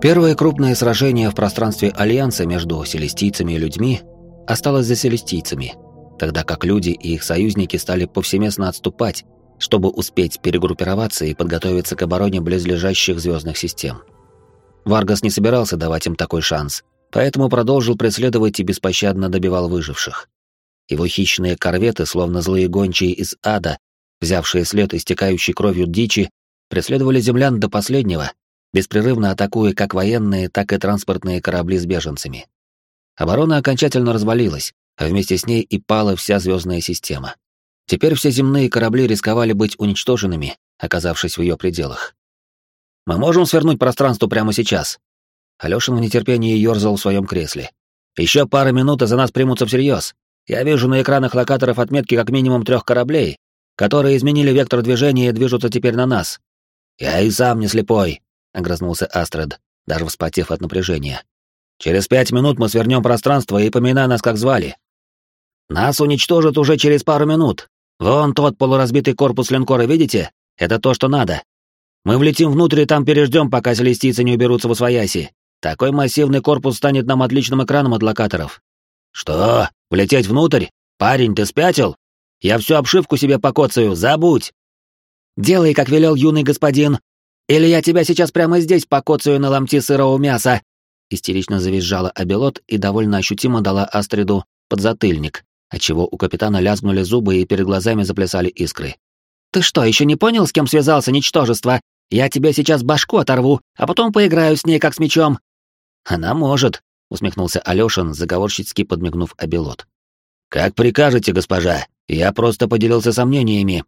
Первое крупное сражение в пространстве Альянса между селестийцами и людьми осталось за селестийцами, тогда как люди и их союзники стали повсеместно отступать, чтобы успеть перегруппироваться и подготовиться к обороне близлежащих звездных систем. Варгас не собирался давать им такой шанс, поэтому продолжил преследовать и беспощадно добивал выживших. Его хищные корветы, словно злые гончие из ада, взявшие след истекающей кровью дичи, преследовали землян до последнего, беспрерывно атакуя как военные, так и транспортные корабли с беженцами. Оборона окончательно развалилась, а вместе с ней и пала вся звездная система. Теперь все земные корабли рисковали быть уничтоженными, оказавшись в ее пределах. «Мы можем свернуть пространство прямо сейчас?» Алёшин в нетерпении ёрзал в своем кресле. «Еще пара минут, и за нас примутся всерьез. Я вижу на экранах локаторов отметки как минимум трех кораблей, которые изменили вектор движения и движутся теперь на нас. Я и сам не слепой, огрызнулся Астрид, даже вспотев от напряжения. Через пять минут мы свернем пространство и поминай нас, как звали. Нас уничтожат уже через пару минут. Вон тот полуразбитый корпус линкора, видите? Это то, что надо. Мы влетим внутрь и там переждем, пока селестийцы не уберутся в освояси. Такой массивный корпус станет нам отличным экраном от локаторов. Что? Влететь внутрь? Парень, ты спятил? Я всю обшивку себе покоцаю, забудь. Делай, как велел юный господин. Или я тебя сейчас прямо здесь покоцаю на ломти сырого мяса. Истерично завизжала Абелот и довольно ощутимо дала Астриду подзатыльник, отчего у капитана лязгнули зубы и перед глазами заплясали искры. «Ты что, еще не понял, с кем связался, ничтожество? Я тебе сейчас башку оторву, а потом поиграю с ней, как с мечом». «Она может», — усмехнулся Алёшин, заговорщицки подмигнув Абелот. «Как прикажете, госпожа. Я просто поделился сомнениями».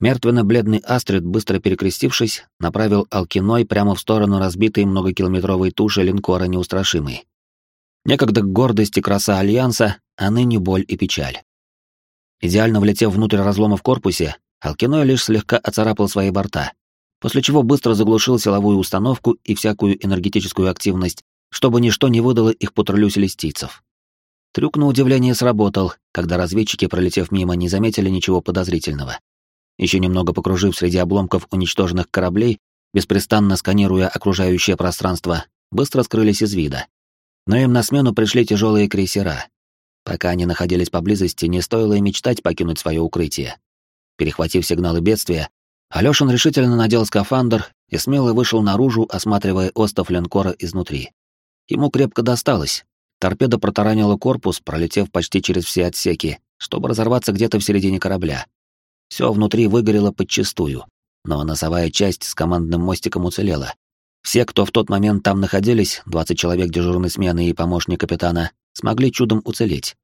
Мертвенно-бледный Астрид, быстро перекрестившись, направил Алкиной прямо в сторону разбитой многокилометровой туши линкора «Неустрашимый». Некогда гордость и краса Альянса, а ныне боль и печаль. Идеально влетев внутрь разлома в корпусе, Алкиной лишь слегка оцарапал свои борта, после чего быстро заглушил силовую установку и всякую энергетическую активность, чтобы ничто не выдало их патрулю селестийцев. Трюк, на удивление, сработал, когда разведчики, пролетев мимо, не заметили ничего подозрительного. Еще немного покружив среди обломков уничтоженных кораблей, беспрестанно сканируя окружающее пространство, быстро скрылись из вида. Но им на смену пришли тяжелые крейсера. Пока они находились поблизости, не стоило и мечтать покинуть свое укрытие. Перехватив сигналы бедствия, Алёшин решительно надел скафандр и смело вышел наружу, осматривая остов линкора изнутри. Ему крепко досталось, Торпеда протаранила корпус, пролетев почти через все отсеки, чтобы разорваться где-то в середине корабля. Все внутри выгорело подчистую, но носовая часть с командным мостиком уцелела. Все, кто в тот момент там находились, 20 человек дежурной смены и помощник капитана, смогли чудом уцелеть.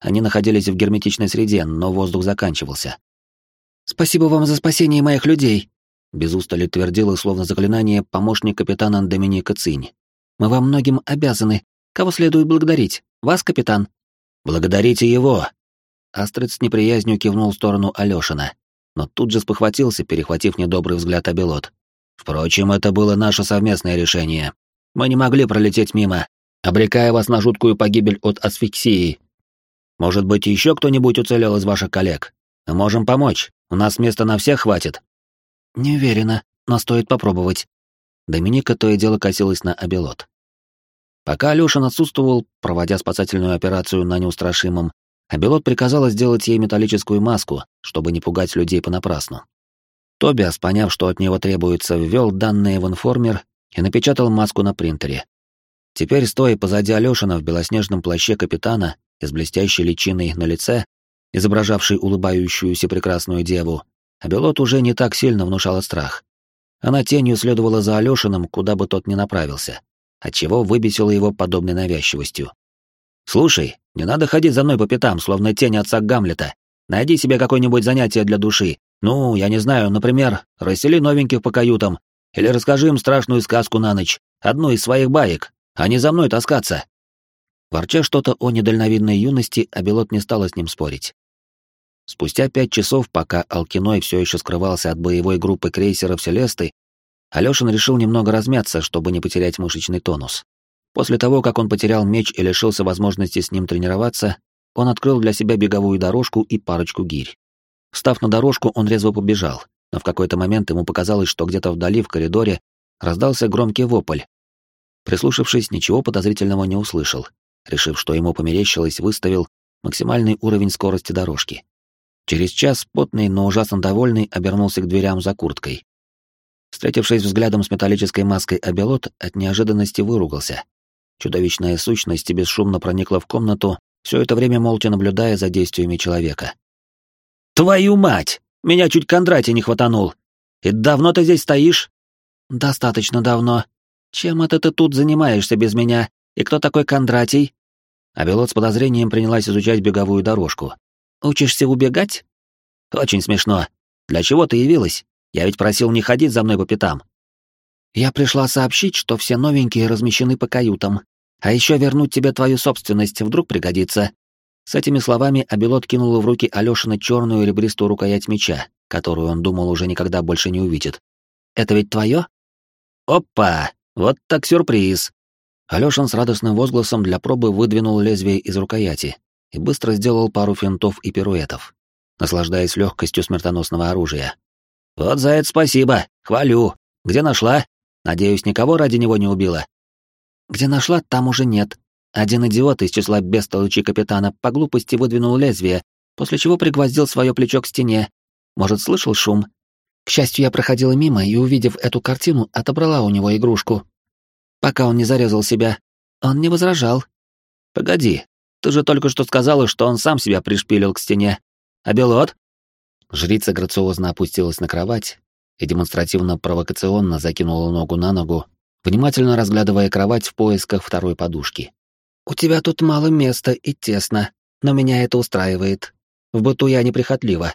Они находились в герметичной среде, но воздух заканчивался. «Спасибо вам за спасение моих людей», — без устали твердила, словно заклинание, помощник капитана Доминика Цинь. «Мы вам многим обязаны, Кого следует благодарить? Вас, капитан?» «Благодарите его!» Астрид с неприязнью кивнул в сторону Алёшина, но тут же спохватился, перехватив недобрый взгляд Абелот. «Впрочем, это было наше совместное решение. Мы не могли пролететь мимо, обрекая вас на жуткую погибель от асфиксии. Может быть, еще кто-нибудь уцелел из ваших коллег? Мы можем помочь, у нас места на всех хватит». «Не уверена, но стоит попробовать». Доминика то и дело косилась на Абелот. Пока Алёшин отсутствовал, проводя спасательную операцию на неустрашимом, Абелот приказала сделать ей металлическую маску, чтобы не пугать людей понапрасну. Тобиас, поняв, что от него требуется, ввел данные в информер и напечатал маску на принтере. Теперь, стоя позади Алёшина в белоснежном плаще капитана и с блестящей личиной на лице, изображавшей улыбающуюся прекрасную деву, Абелот уже не так сильно внушала страх. Она тенью следовала за Алёшиным, куда бы тот ни направился отчего выбесило его подобной навязчивостью. «Слушай, не надо ходить за мной по пятам, словно тень отца Гамлета. Найди себе какое-нибудь занятие для души. Ну, я не знаю, например, рассели новеньких по каютам. Или расскажи им страшную сказку на ночь, одну из своих баек, а не за мной таскаться». Ворча что-то о недальновидной юности, Абелот не стала с ним спорить. Спустя пять часов, пока Алкиной все еще скрывался от боевой группы крейсеров Селесты, Алёшин решил немного размяться, чтобы не потерять мышечный тонус. После того, как он потерял меч и лишился возможности с ним тренироваться, он открыл для себя беговую дорожку и парочку гирь. Встав на дорожку, он резво побежал, но в какой-то момент ему показалось, что где-то вдали в коридоре раздался громкий вопль. Прислушавшись, ничего подозрительного не услышал. Решив, что ему померещилось, выставил максимальный уровень скорости дорожки. Через час, потный, но ужасно довольный, обернулся к дверям за курткой. Встретившись взглядом с металлической маской Абелот, от неожиданности выругался. Чудовищная сущность бесшумно проникла в комнату, все это время молча наблюдая за действиями человека. «Твою мать! Меня чуть Кондратий не хватанул! И давно ты здесь стоишь?» «Достаточно давно. Чем это ты тут занимаешься без меня? И кто такой Кондратий?» Абелот с подозрением принялась изучать беговую дорожку. «Учишься убегать?» «Очень смешно. Для чего ты явилась? Я ведь просил не ходить за мной по пятам». «Я пришла сообщить, что все новенькие размещены по каютам. А еще вернуть тебе твою собственность вдруг пригодится». С этими словами Абелот кинул в руки Алёшина черную ребристую рукоять меча, которую он думал уже никогда больше не увидит. «Это ведь твое?» «Опа! Вот так сюрприз!» Алёшин с радостным возгласом для пробы выдвинул лезвие из рукояти и быстро сделал пару финтов и пируэтов, наслаждаясь легкостью смертоносного оружия. «Вот за это спасибо, хвалю. Где нашла? Надеюсь, никого ради него не убила?» «Где нашла, там уже нет. Один идиот из числа бестолочи капитана по глупости выдвинул лезвие, после чего пригвоздил свое плечо к стене. Может, слышал шум? К счастью, я проходила мимо и, увидев эту картину, отобрала у него игрушку. Пока он не зарезал себя, он не возражал. «Погоди, ты же только что сказала, что он сам себя пришпилил к стене. А Белот?» Жрица грациозно опустилась на кровать и демонстративно-провокационно закинула ногу на ногу, внимательно разглядывая кровать в поисках второй подушки. «У тебя тут мало места и тесно, но меня это устраивает. В быту я неприхотлива».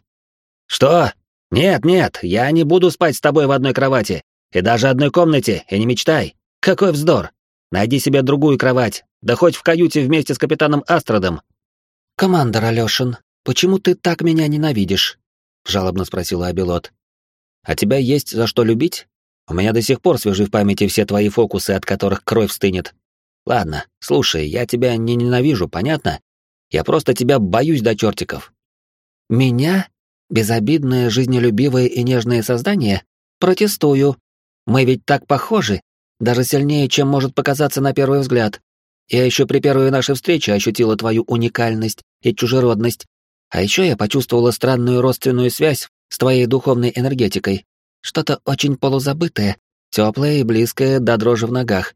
«Что? Нет, нет, я не буду спать с тобой в одной кровати, и даже одной комнате, и не мечтай. Какой вздор! Найди себе другую кровать, да хоть в каюте вместе с капитаном Астродом». «Командор Алёшин, почему ты так меня ненавидишь?» — жалобно спросила Абелот. «А тебя есть за что любить? У меня до сих пор свежи в памяти все твои фокусы, от которых кровь стынет. Ладно, слушай, я тебя не ненавижу, понятно? Я просто тебя боюсь до чертиков». «Меня? Безобидное, жизнелюбивое и нежное создание? Протестую. Мы ведь так похожи, даже сильнее, чем может показаться на первый взгляд. Я еще при первой нашей встрече ощутила твою уникальность и чужеродность. А еще я почувствовала странную родственную связь с твоей духовной энергетикой. Что-то очень полузабытое, теплое и близкое до дрожи в ногах.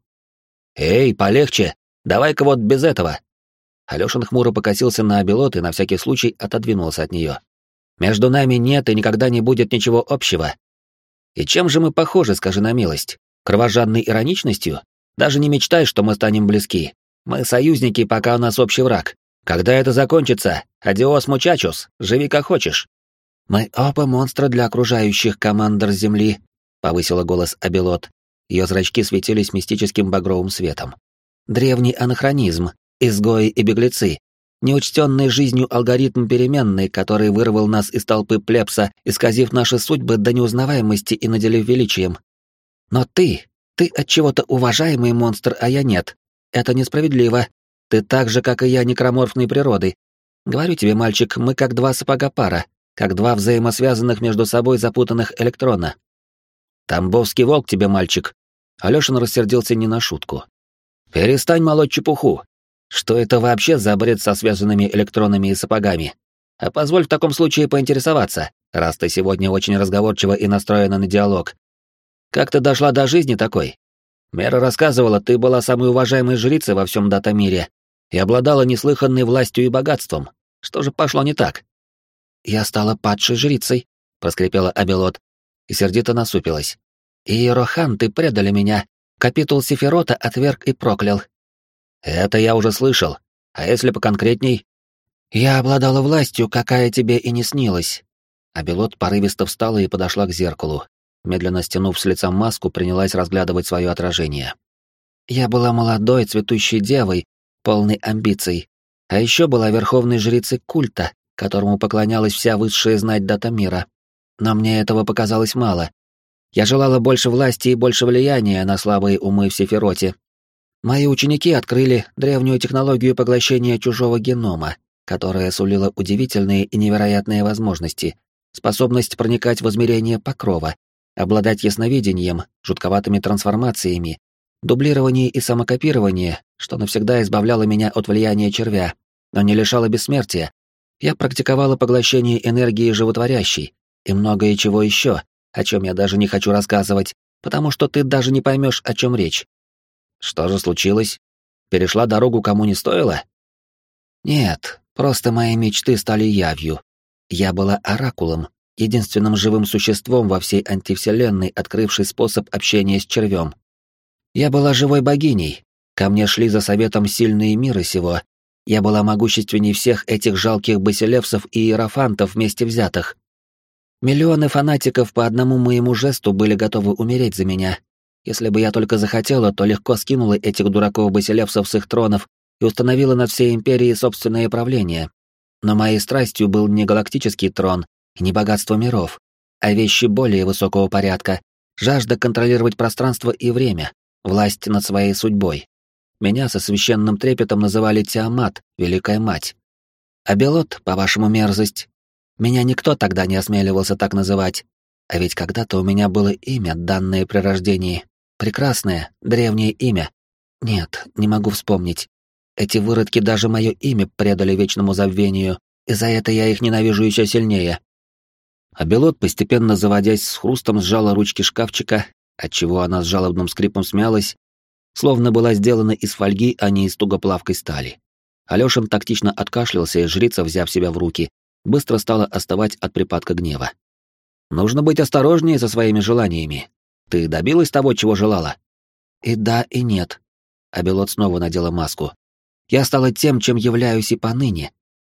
«Эй, полегче! Давай-ка вот без этого!» Алёшин хмуро покосился на обелот и на всякий случай отодвинулся от нее. «Между нами нет и никогда не будет ничего общего. И чем же мы похожи, скажи на милость? Кровожадной ироничностью? Даже не мечтай, что мы станем близки. Мы союзники, пока у нас общий враг. Когда это закончится, адиос мучачус, живи как хочешь. Мы оба монстры для окружающих командор Земли, повысила голос Абелот. Ее зрачки светились мистическим багровым светом. Древний анахронизм, изгои и беглецы, неучтенный жизнью алгоритм переменный, который вырвал нас из толпы плебса, исказив наши судьбы до неузнаваемости и наделив величием. Но ты, ты от чего-то уважаемый монстр, а я нет. Это несправедливо. Ты так же, как и я, некроморфной природы. Говорю тебе, мальчик, мы как два сапога пара, как два взаимосвязанных между собой запутанных электрона. Тамбовский волк тебе, мальчик. Алёшин рассердился не на шутку. Перестань молоть чепуху. Что это вообще за бред со связанными электронами и сапогами? А позволь в таком случае поинтересоваться, раз ты сегодня очень разговорчива и настроена на диалог. Как ты дошла до жизни такой? Мера рассказывала, ты была самой уважаемой жрицей во всем дата-мире и обладала неслыханной властью и богатством. Что же пошло не так? Я стала падшей жрицей, проскрипела Абелот и сердито насупилась. Иерохан, ты предали меня. Капитул Сефирота отверг и проклял. Это я уже слышал. А если поконкретней? Я обладала властью, какая тебе и не снилась. Абелот порывисто встала и подошла к зеркалу, медленно стянув с лица маску, принялась разглядывать свое отражение. Я была молодой, цветущей девой, полной амбиций, а еще была верховной жрицей культа, которому поклонялась вся высшая знать дата мира. Но мне этого показалось мало. Я желала больше власти и больше влияния на слабые умы в Сефироте. Мои ученики открыли древнюю технологию поглощения чужого генома, которая сулила удивительные и невероятные возможности, способность проникать в измерение покрова, обладать ясновидением, жутковатыми трансформациями, дублирование и самокопирование, что навсегда избавляло меня от влияния червя, но не лишало бессмертия. Я практиковала поглощение энергии животворящей и многое чего еще, о чем я даже не хочу рассказывать, потому что ты даже не поймешь, о чем речь. Что же случилось? Перешла дорогу, кому не стоило? Нет, просто мои мечты стали явью. Я была оракулом, единственным живым существом во всей антивселенной, открывшей способ общения с червем. Я была живой богиней. Ко мне шли за советом сильные миры сего. Я была могущественней всех этих жалких басилевсов и иерофантов вместе взятых. Миллионы фанатиков по одному моему жесту были готовы умереть за меня. Если бы я только захотела, то легко скинула этих дураков-басилевсов с их тронов и установила над всей империей собственное правление. Но моей страстью был не галактический трон и не богатство миров, а вещи более высокого порядка, жажда контролировать пространство и время, власть над своей судьбой. Меня со священным трепетом называли Тиамат, Великая Мать. А Белот, по-вашему, мерзость, меня никто тогда не осмеливался так называть. А ведь когда-то у меня было имя, данное при рождении. Прекрасное, древнее имя. Нет, не могу вспомнить. Эти выродки даже мое имя предали вечному забвению, и за это я их ненавижу еще сильнее. А Белот, постепенно заводясь с хрустом, сжала ручки шкафчика, отчего она с жалобным скрипом смялась, словно была сделана из фольги, а не из тугоплавкой стали. Алёшин тактично откашлялся, и жрица, взяв себя в руки, быстро стала остывать от припадка гнева. «Нужно быть осторожнее со своими желаниями. Ты добилась того, чего желала?» «И да, и нет». Абелот снова надела маску. «Я стала тем, чем являюсь и поныне.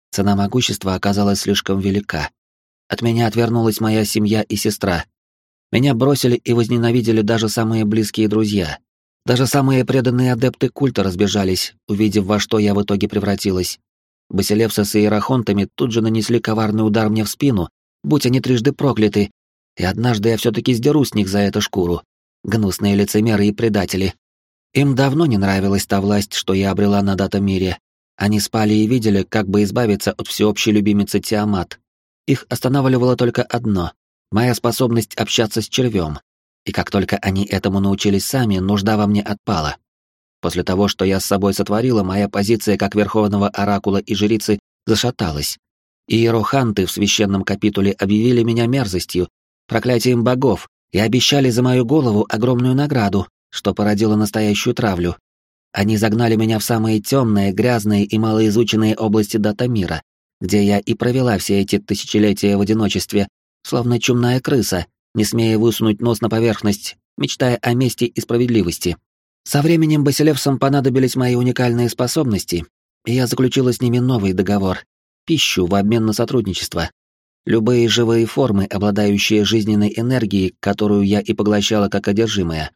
Цена могущества оказалась слишком велика. От меня отвернулась моя семья и сестра. Меня бросили и возненавидели даже самые близкие друзья. Даже самые преданные адепты культа разбежались, увидев, во что я в итоге превратилась. Басилевса с иерохонтами тут же нанесли коварный удар мне в спину, будь они трижды прокляты, и однажды я все-таки сдеру с них за это шкуру. Гнусные лицемеры и предатели. Им давно не нравилась та власть, что я обрела на датом мире. Они спали и видели, как бы избавиться от всеобщей любимицы Тиамат. Их останавливало только одно — моя способность общаться с червем. И как только они этому научились сами, нужда во мне отпала. После того, что я с собой сотворила, моя позиция как верховного оракула и жрицы зашаталась. Иероханты в священном капитуле объявили меня мерзостью, проклятием богов, и обещали за мою голову огромную награду, что породило настоящую травлю. Они загнали меня в самые темные, грязные и малоизученные области дата-мира, где я и провела все эти тысячелетия в одиночестве, словно чумная крыса, не смея высунуть нос на поверхность, мечтая о мести и справедливости. Со временем Басилевсам понадобились мои уникальные способности, и я заключила с ними новый договор — пищу в обмен на сотрудничество. Любые живые формы, обладающие жизненной энергией, которую я и поглощала как одержимая.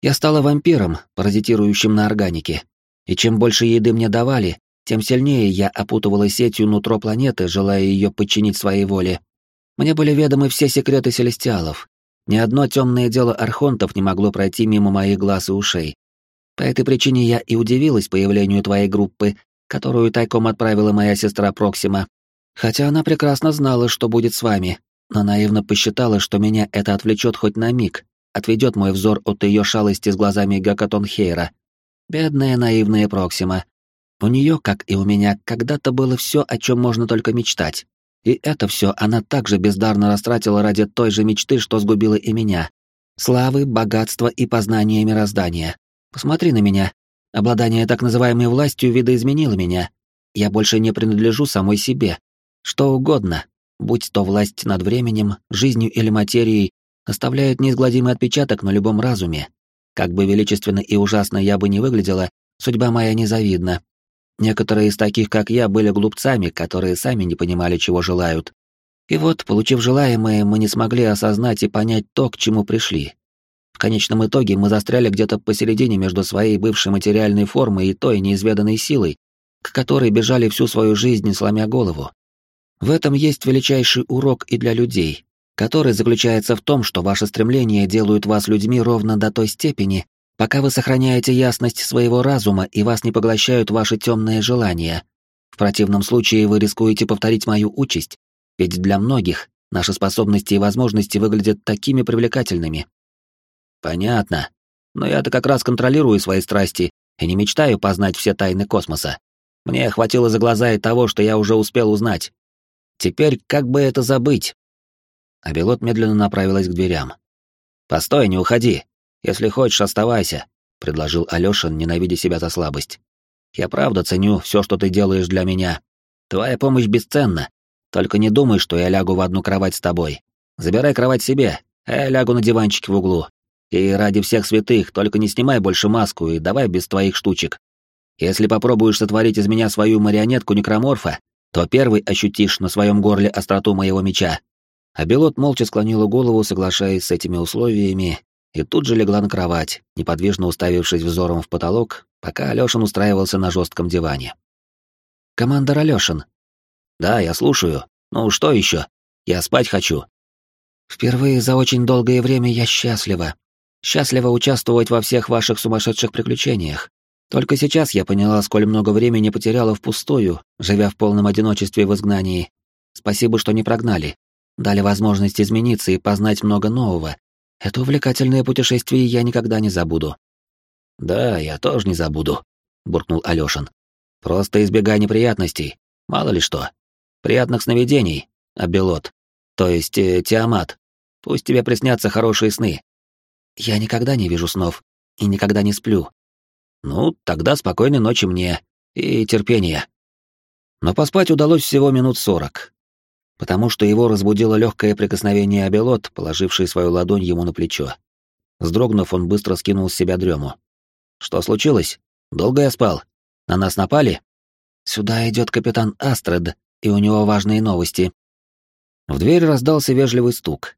Я стала вампиром, паразитирующим на органике. И чем больше еды мне давали, тем сильнее я опутывала сетью нутро планеты, желая ее подчинить своей воле. Мне были ведомы все секреты селестиалов, ни одно темное дело архонтов не могло пройти мимо моих глаз и ушей. По этой причине я и удивилась появлению твоей группы, которую тайком отправила моя сестра Проксима. Хотя она прекрасно знала, что будет с вами, но наивно посчитала, что меня это отвлечет хоть на миг, отведет мой взор от ее шалости с глазами Гакатон Хейра. Бедная наивная Проксима. У нее, как и у меня, когда-то было все, о чем можно только мечтать. И это все она также бездарно растратила ради той же мечты, что сгубила и меня. Славы, богатства и познания мироздания. Посмотри на меня. Обладание так называемой властью видоизменило меня. Я больше не принадлежу самой себе. Что угодно, будь то власть над временем, жизнью или материей, оставляет неизгладимый отпечаток на любом разуме. Как бы величественно и ужасно я бы не выглядела, судьба моя незавидна, Некоторые из таких, как я, были глупцами, которые сами не понимали, чего желают. И вот, получив желаемое, мы не смогли осознать и понять то, к чему пришли. В конечном итоге мы застряли где-то посередине между своей бывшей материальной формой и той неизведанной силой, к которой бежали всю свою жизнь, сломя голову. В этом есть величайший урок и для людей, который заключается в том, что ваши стремления делают вас людьми ровно до той степени, пока вы сохраняете ясность своего разума и вас не поглощают ваши темные желания. В противном случае вы рискуете повторить мою участь, ведь для многих наши способности и возможности выглядят такими привлекательными. Понятно. но я-то как раз контролирую свои страсти и не мечтаю познать все тайны космоса. Мне хватило за глаза и того, что я уже успел узнать. Теперь как бы это забыть? А Белот медленно направилась к дверям. «Постой, не уходи. Если хочешь, оставайся», — предложил Алёшин, ненавидя себя за слабость. «Я правда ценю все, что ты делаешь для меня. Твоя помощь бесценна. Только не думай, что я лягу в одну кровать с тобой. Забирай кровать себе, а я лягу на диванчике в углу. И ради всех святых, только не снимай больше маску и давай без твоих штучек. Если попробуешь сотворить из меня свою марионетку некроморфа, то первый ощутишь на своем горле остроту моего меча. А Белот молча склонила голову, соглашаясь с этими условиями, и тут же легла на кровать, неподвижно уставившись взором в потолок, пока Алёшин устраивался на жестком диване. «Командор Алёшин». «Да, я слушаю. Ну, что еще? Я спать хочу». «Впервые за очень долгое время я счастлива. Счастлива участвовать во всех ваших сумасшедших приключениях. Только сейчас я поняла, сколь много времени потеряла впустую, живя в полном одиночестве в изгнании. Спасибо, что не прогнали. Дали возможность измениться и познать много нового. Это увлекательное путешествие я никогда не забуду. Да, я тоже не забуду, буркнул Алёшин. Просто избегай неприятностей, мало ли что. Приятных сновидений, Абелот. То есть э, Тиамат. Пусть тебе приснятся хорошие сны. Я никогда не вижу снов и никогда не сплю. Ну, тогда спокойной ночи мне и терпения. Но поспать удалось всего минут сорок, потому что его разбудило легкое прикосновение Абелот, положивший свою ладонь ему на плечо. Сдрогнув, он быстро скинул с себя дрему. «Что случилось? Долго я спал? На нас напали?» «Сюда идет капитан Астред, и у него важные новости». В дверь раздался вежливый стук.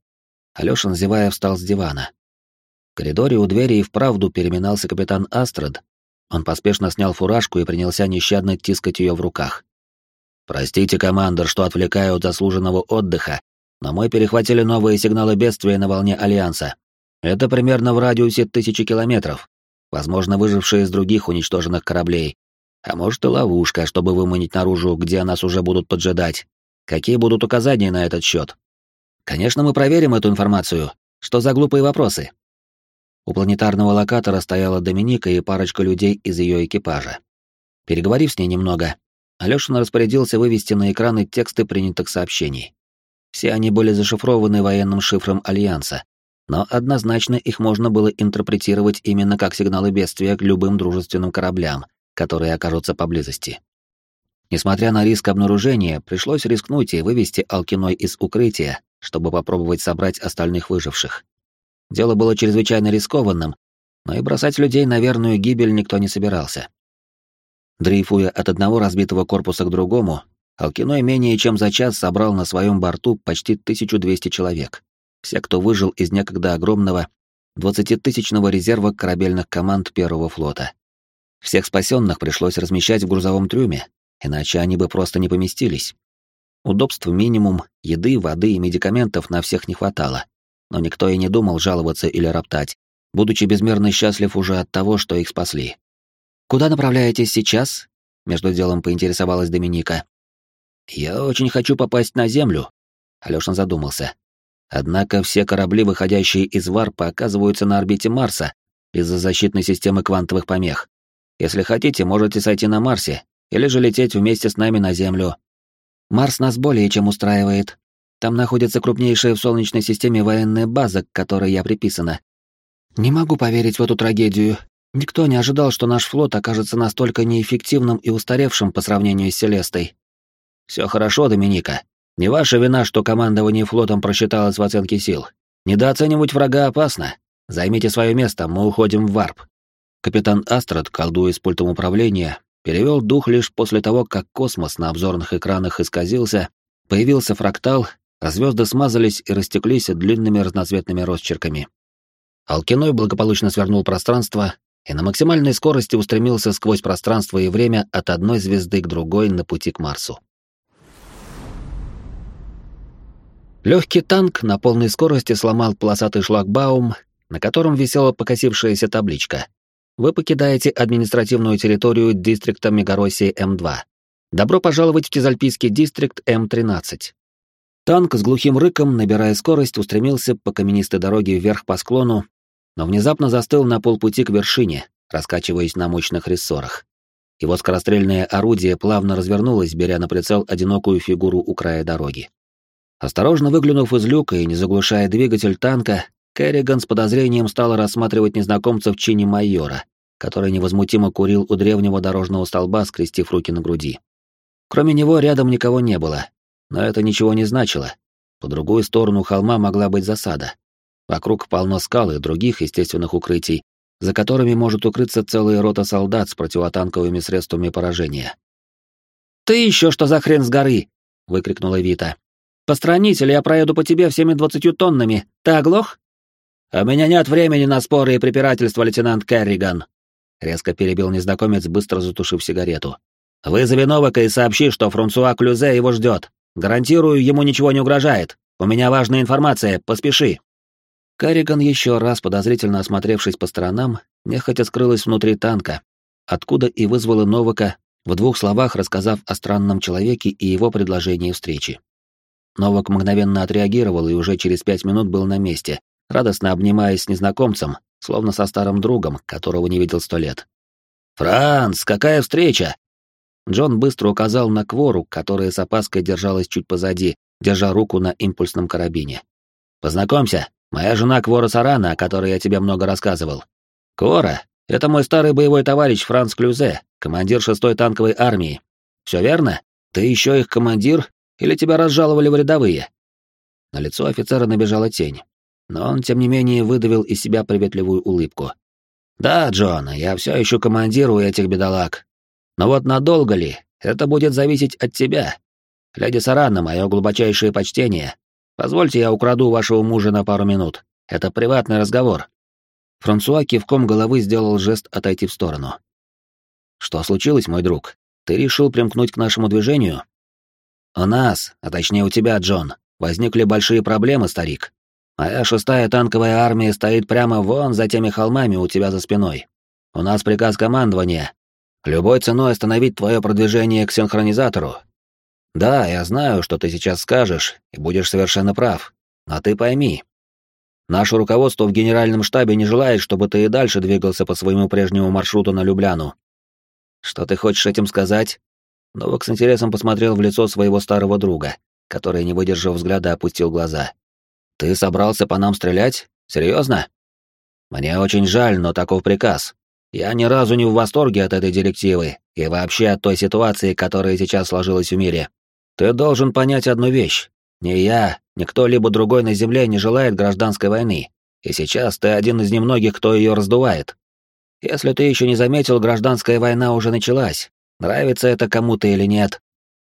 Алёшин, зевая, встал с дивана. В коридоре у двери и вправду переминался капитан Астред. Он поспешно снял фуражку и принялся нещадно тискать ее в руках. «Простите, командор, что отвлекаю от заслуженного отдыха, но мы перехватили новые сигналы бедствия на волне Альянса. Это примерно в радиусе тысячи километров. Возможно, выжившие из других уничтоженных кораблей. А может и ловушка, чтобы выманить наружу, где нас уже будут поджидать. Какие будут указания на этот счет? Конечно, мы проверим эту информацию. Что за глупые вопросы? У планетарного локатора стояла Доминика и парочка людей из ее экипажа. Переговорив с ней немного, Алёшин распорядился вывести на экраны тексты принятых сообщений. Все они были зашифрованы военным шифром Альянса, но однозначно их можно было интерпретировать именно как сигналы бедствия к любым дружественным кораблям, которые окажутся поблизости. Несмотря на риск обнаружения, пришлось рискнуть и вывести Алкиной из укрытия, чтобы попробовать собрать остальных выживших. Дело было чрезвычайно рискованным, но и бросать людей на верную гибель никто не собирался. Дрейфуя от одного разбитого корпуса к другому, Алкиной менее чем за час собрал на своем борту почти 1200 человек. Все, кто выжил из некогда огромного 20-тысячного резерва корабельных команд Первого флота. Всех спасенных пришлось размещать в грузовом трюме, иначе они бы просто не поместились. Удобств минимум, еды, воды и медикаментов на всех не хватало, но никто и не думал жаловаться или роптать, будучи безмерно счастлив уже от того, что их спасли. «Куда направляетесь сейчас?» — между делом поинтересовалась Доминика. «Я очень хочу попасть на Землю», — Алёшин задумался. «Однако все корабли, выходящие из варпа, оказываются на орбите Марса из-за защитной системы квантовых помех. Если хотите, можете сойти на Марсе или же лететь вместе с нами на Землю. Марс нас более чем устраивает. Там находится крупнейшая в Солнечной системе военная база, к которой я приписана. Не могу поверить в эту трагедию, Никто не ожидал, что наш флот окажется настолько неэффективным и устаревшим по сравнению с Селестой. Все хорошо, Доминика. Не ваша вина, что командование флотом просчиталось в оценке сил. Недооценивать врага опасно. Займите свое место, мы уходим в варп. Капитан Астрад, колдуя с пультом управления, перевел дух лишь после того, как космос на обзорных экранах исказился, появился фрактал, а звезды смазались и растеклись длинными разноцветными росчерками. Алкиной благополучно свернул пространство, и на максимальной скорости устремился сквозь пространство и время от одной звезды к другой на пути к Марсу. Легкий танк на полной скорости сломал полосатый шлагбаум, на котором висела покосившаяся табличка. Вы покидаете административную территорию дистрикта Мегароссии М2. Добро пожаловать в Тизальпийский дистрикт М13. Танк с глухим рыком, набирая скорость, устремился по каменистой дороге вверх по склону, но внезапно застыл на полпути к вершине, раскачиваясь на мощных рессорах. Его скорострельное орудие плавно развернулось, беря на прицел одинокую фигуру у края дороги. Осторожно выглянув из люка и не заглушая двигатель танка, Керриган с подозрением стал рассматривать незнакомца в чине майора, который невозмутимо курил у древнего дорожного столба, скрестив руки на груди. Кроме него рядом никого не было, но это ничего не значило. По другую сторону холма могла быть засада. Вокруг полно скал и других естественных укрытий, за которыми может укрыться целая рота солдат с противотанковыми средствами поражения. «Ты еще что за хрен с горы?» — выкрикнула Вита. «Постранись, или я проеду по тебе всеми двадцатью тоннами. Ты оглох?» «У меня нет времени на споры и препирательства, лейтенант Керриган», — резко перебил незнакомец, быстро затушив сигарету. «Вызови Новака и сообщи, что Франсуа Клюзе его ждет. Гарантирую, ему ничего не угрожает. У меня важная информация, поспеши». Карриган еще раз подозрительно осмотревшись по сторонам, нехотя скрылась внутри танка, откуда и вызвала Новака, в двух словах рассказав о странном человеке и его предложении встречи. Новак мгновенно отреагировал и уже через пять минут был на месте, радостно обнимаясь с незнакомцем, словно со старым другом, которого не видел сто лет. «Франц, какая встреча!» Джон быстро указал на Квору, которая с опаской держалась чуть позади, держа руку на импульсном карабине. «Познакомься, Моя жена Квора Сарана, о которой я тебе много рассказывал. Квора — это мой старый боевой товарищ Франц Клюзе, командир шестой танковой армии. Все верно? Ты еще их командир? Или тебя разжаловали в рядовые?» На лицо офицера набежала тень, но он, тем не менее, выдавил из себя приветливую улыбку. «Да, Джон, я все еще командир у этих бедолаг. Но вот надолго ли, это будет зависеть от тебя. Леди Сарана, мое глубочайшее почтение, Позвольте, я украду вашего мужа на пару минут. Это приватный разговор». Франсуа кивком головы сделал жест отойти в сторону. «Что случилось, мой друг? Ты решил примкнуть к нашему движению?» «У нас, а точнее у тебя, Джон, возникли большие проблемы, старик. Моя шестая танковая армия стоит прямо вон за теми холмами у тебя за спиной. У нас приказ командования. Любой ценой остановить твое продвижение к синхронизатору да, я знаю, что ты сейчас скажешь, и будешь совершенно прав. Но ты пойми, наше руководство в генеральном штабе не желает, чтобы ты и дальше двигался по своему прежнему маршруту на Любляну. Что ты хочешь этим сказать? Новак с интересом посмотрел в лицо своего старого друга, который, не выдержав взгляда, опустил глаза. Ты собрался по нам стрелять? Серьезно? Мне очень жаль, но таков приказ. Я ни разу не в восторге от этой директивы и вообще от той ситуации, которая сейчас сложилась в мире. Ты должен понять одну вещь. Ни я, ни кто-либо другой на Земле не желает гражданской войны, и сейчас ты один из немногих, кто ее раздувает. Если ты еще не заметил, гражданская война уже началась. Нравится это кому-то или нет.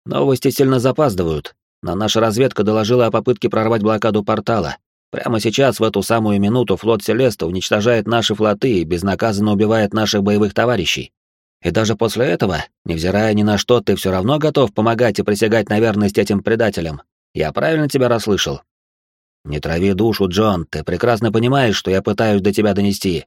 Новости сильно запаздывают, но наша разведка доложила о попытке прорвать блокаду портала. Прямо сейчас, в эту самую минуту, флот Селеста уничтожает наши флоты и безнаказанно убивает наших боевых товарищей. И даже после этого, невзирая ни на что, ты все равно готов помогать и присягать на верность этим предателям. Я правильно тебя расслышал? Не трави душу, Джон, ты прекрасно понимаешь, что я пытаюсь до тебя донести.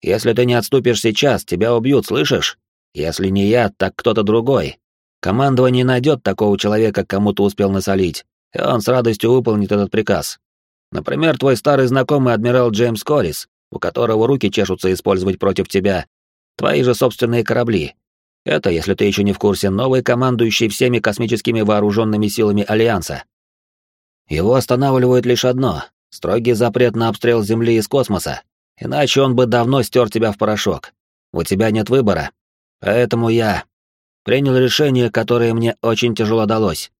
Если ты не отступишь сейчас, тебя убьют, слышишь? Если не я, так кто-то другой. Командование найдет такого человека, кому ты успел насолить, и он с радостью выполнит этот приказ. Например, твой старый знакомый адмирал Джеймс Коррис, у которого руки чешутся использовать против тебя Твои же собственные корабли. Это, если ты еще не в курсе, новый командующий всеми космическими вооруженными силами Альянса. Его останавливает лишь одно — строгий запрет на обстрел Земли из космоса, иначе он бы давно стер тебя в порошок. У тебя нет выбора. Поэтому я принял решение, которое мне очень тяжело далось.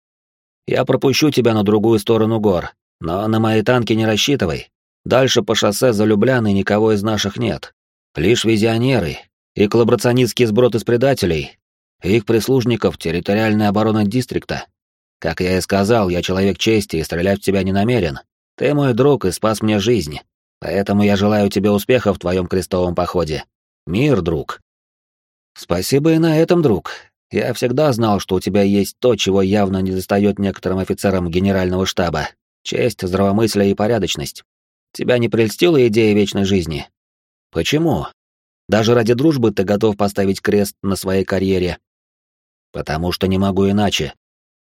Я пропущу тебя на другую сторону гор, но на мои танки не рассчитывай. Дальше по шоссе за Любляной никого из наших нет. Лишь визионеры, и коллаборационистский сброд из предателей, и их прислужников территориальной обороны дистрикта. Как я и сказал, я человек чести и стрелять в тебя не намерен. Ты мой друг и спас мне жизнь, поэтому я желаю тебе успеха в твоем крестовом походе. Мир, друг. Спасибо и на этом, друг. Я всегда знал, что у тебя есть то, чего явно не достает некоторым офицерам генерального штаба. Честь, здравомыслие и порядочность. Тебя не прельстила идея вечной жизни? Почему? Даже ради дружбы ты готов поставить крест на своей карьере. Потому что не могу иначе.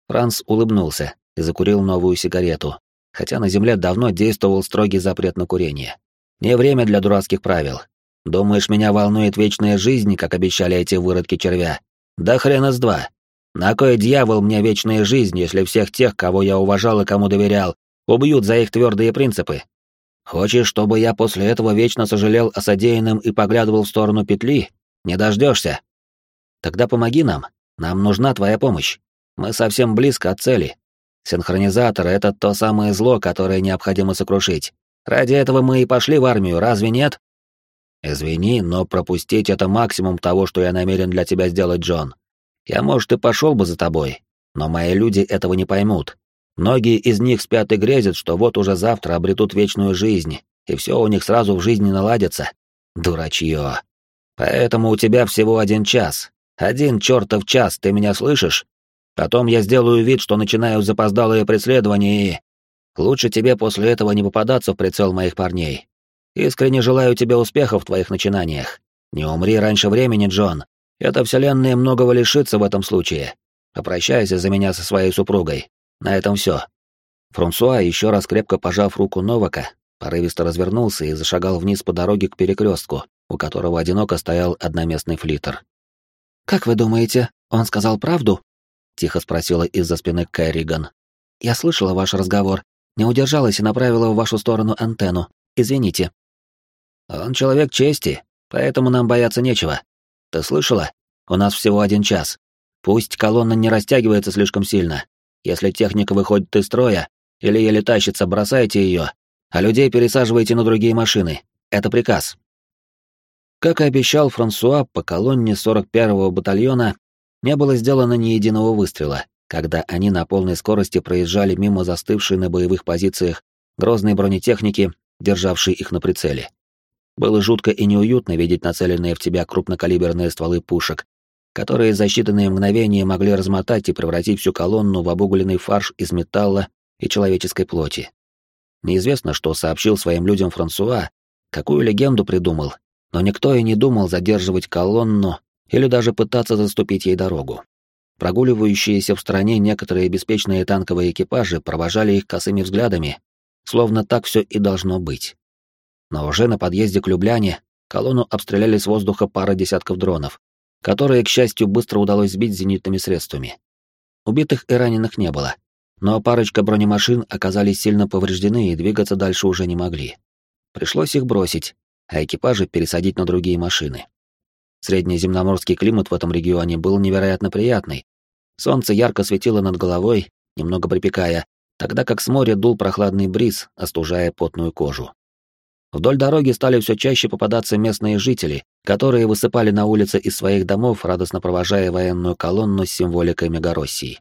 Франц улыбнулся и закурил новую сигарету, хотя на земле давно действовал строгий запрет на курение. Не время для дурацких правил. Думаешь, меня волнует вечная жизнь, как обещали эти выродки червя? Да хрена с два. На кой дьявол мне вечная жизнь, если всех тех, кого я уважал и кому доверял, убьют за их твердые принципы? Хочешь, чтобы я после этого вечно сожалел о содеянном и поглядывал в сторону петли? Не дождешься. Тогда помоги нам. Нам нужна твоя помощь. Мы совсем близко от цели. Синхронизатор — это то самое зло, которое необходимо сокрушить. Ради этого мы и пошли в армию, разве нет? Извини, но пропустить это максимум того, что я намерен для тебя сделать, Джон. Я, может, и пошел бы за тобой, но мои люди этого не поймут. Многие из них спят и грезят, что вот уже завтра обретут вечную жизнь, и все у них сразу в жизни наладится. Дурачье. Поэтому у тебя всего один час. Один чертов час, ты меня слышишь? Потом я сделаю вид, что начинаю запоздалое преследование и... Лучше тебе после этого не попадаться в прицел моих парней. Искренне желаю тебе успехов в твоих начинаниях. Не умри раньше времени, Джон. Эта вселенная многого лишится в этом случае. Попрощайся за меня со своей супругой. На этом все. Франсуа, еще раз крепко пожав руку Новака, порывисто развернулся и зашагал вниз по дороге к перекрестку, у которого одиноко стоял одноместный флитер. «Как вы думаете, он сказал правду?» — тихо спросила из-за спины Кэрриган. «Я слышала ваш разговор, не удержалась и направила в вашу сторону антенну. Извините». Он человек чести, поэтому нам бояться нечего. Ты слышала? У нас всего один час. Пусть колонна не растягивается слишком сильно. Если техника выходит из строя или еле тащится, бросайте ее, а людей пересаживайте на другие машины. Это приказ. Как и обещал Франсуа, по колонне 41-го батальона не было сделано ни единого выстрела, когда они на полной скорости проезжали мимо застывшей на боевых позициях грозной бронетехники, державшей их на прицеле. Было жутко и неуютно видеть нацеленные в тебя крупнокалиберные стволы пушек, которые за считанные мгновения могли размотать и превратить всю колонну в обугленный фарш из металла и человеческой плоти. Неизвестно, что сообщил своим людям Франсуа, какую легенду придумал, но никто и не думал задерживать колонну или даже пытаться заступить ей дорогу. Прогуливающиеся в стране некоторые беспечные танковые экипажи провожали их косыми взглядами, словно так все и должно быть но уже на подъезде к Любляне колонну обстреляли с воздуха пара десятков дронов, которые, к счастью, быстро удалось сбить зенитными средствами. Убитых и раненых не было, но парочка бронемашин оказались сильно повреждены и двигаться дальше уже не могли. Пришлось их бросить, а экипажи пересадить на другие машины. Среднеземноморский климат в этом регионе был невероятно приятный. Солнце ярко светило над головой, немного припекая, тогда как с моря дул прохладный бриз, остужая потную кожу. Вдоль дороги стали все чаще попадаться местные жители, которые высыпали на улицы из своих домов, радостно провожая военную колонну с символикой Мегароссии.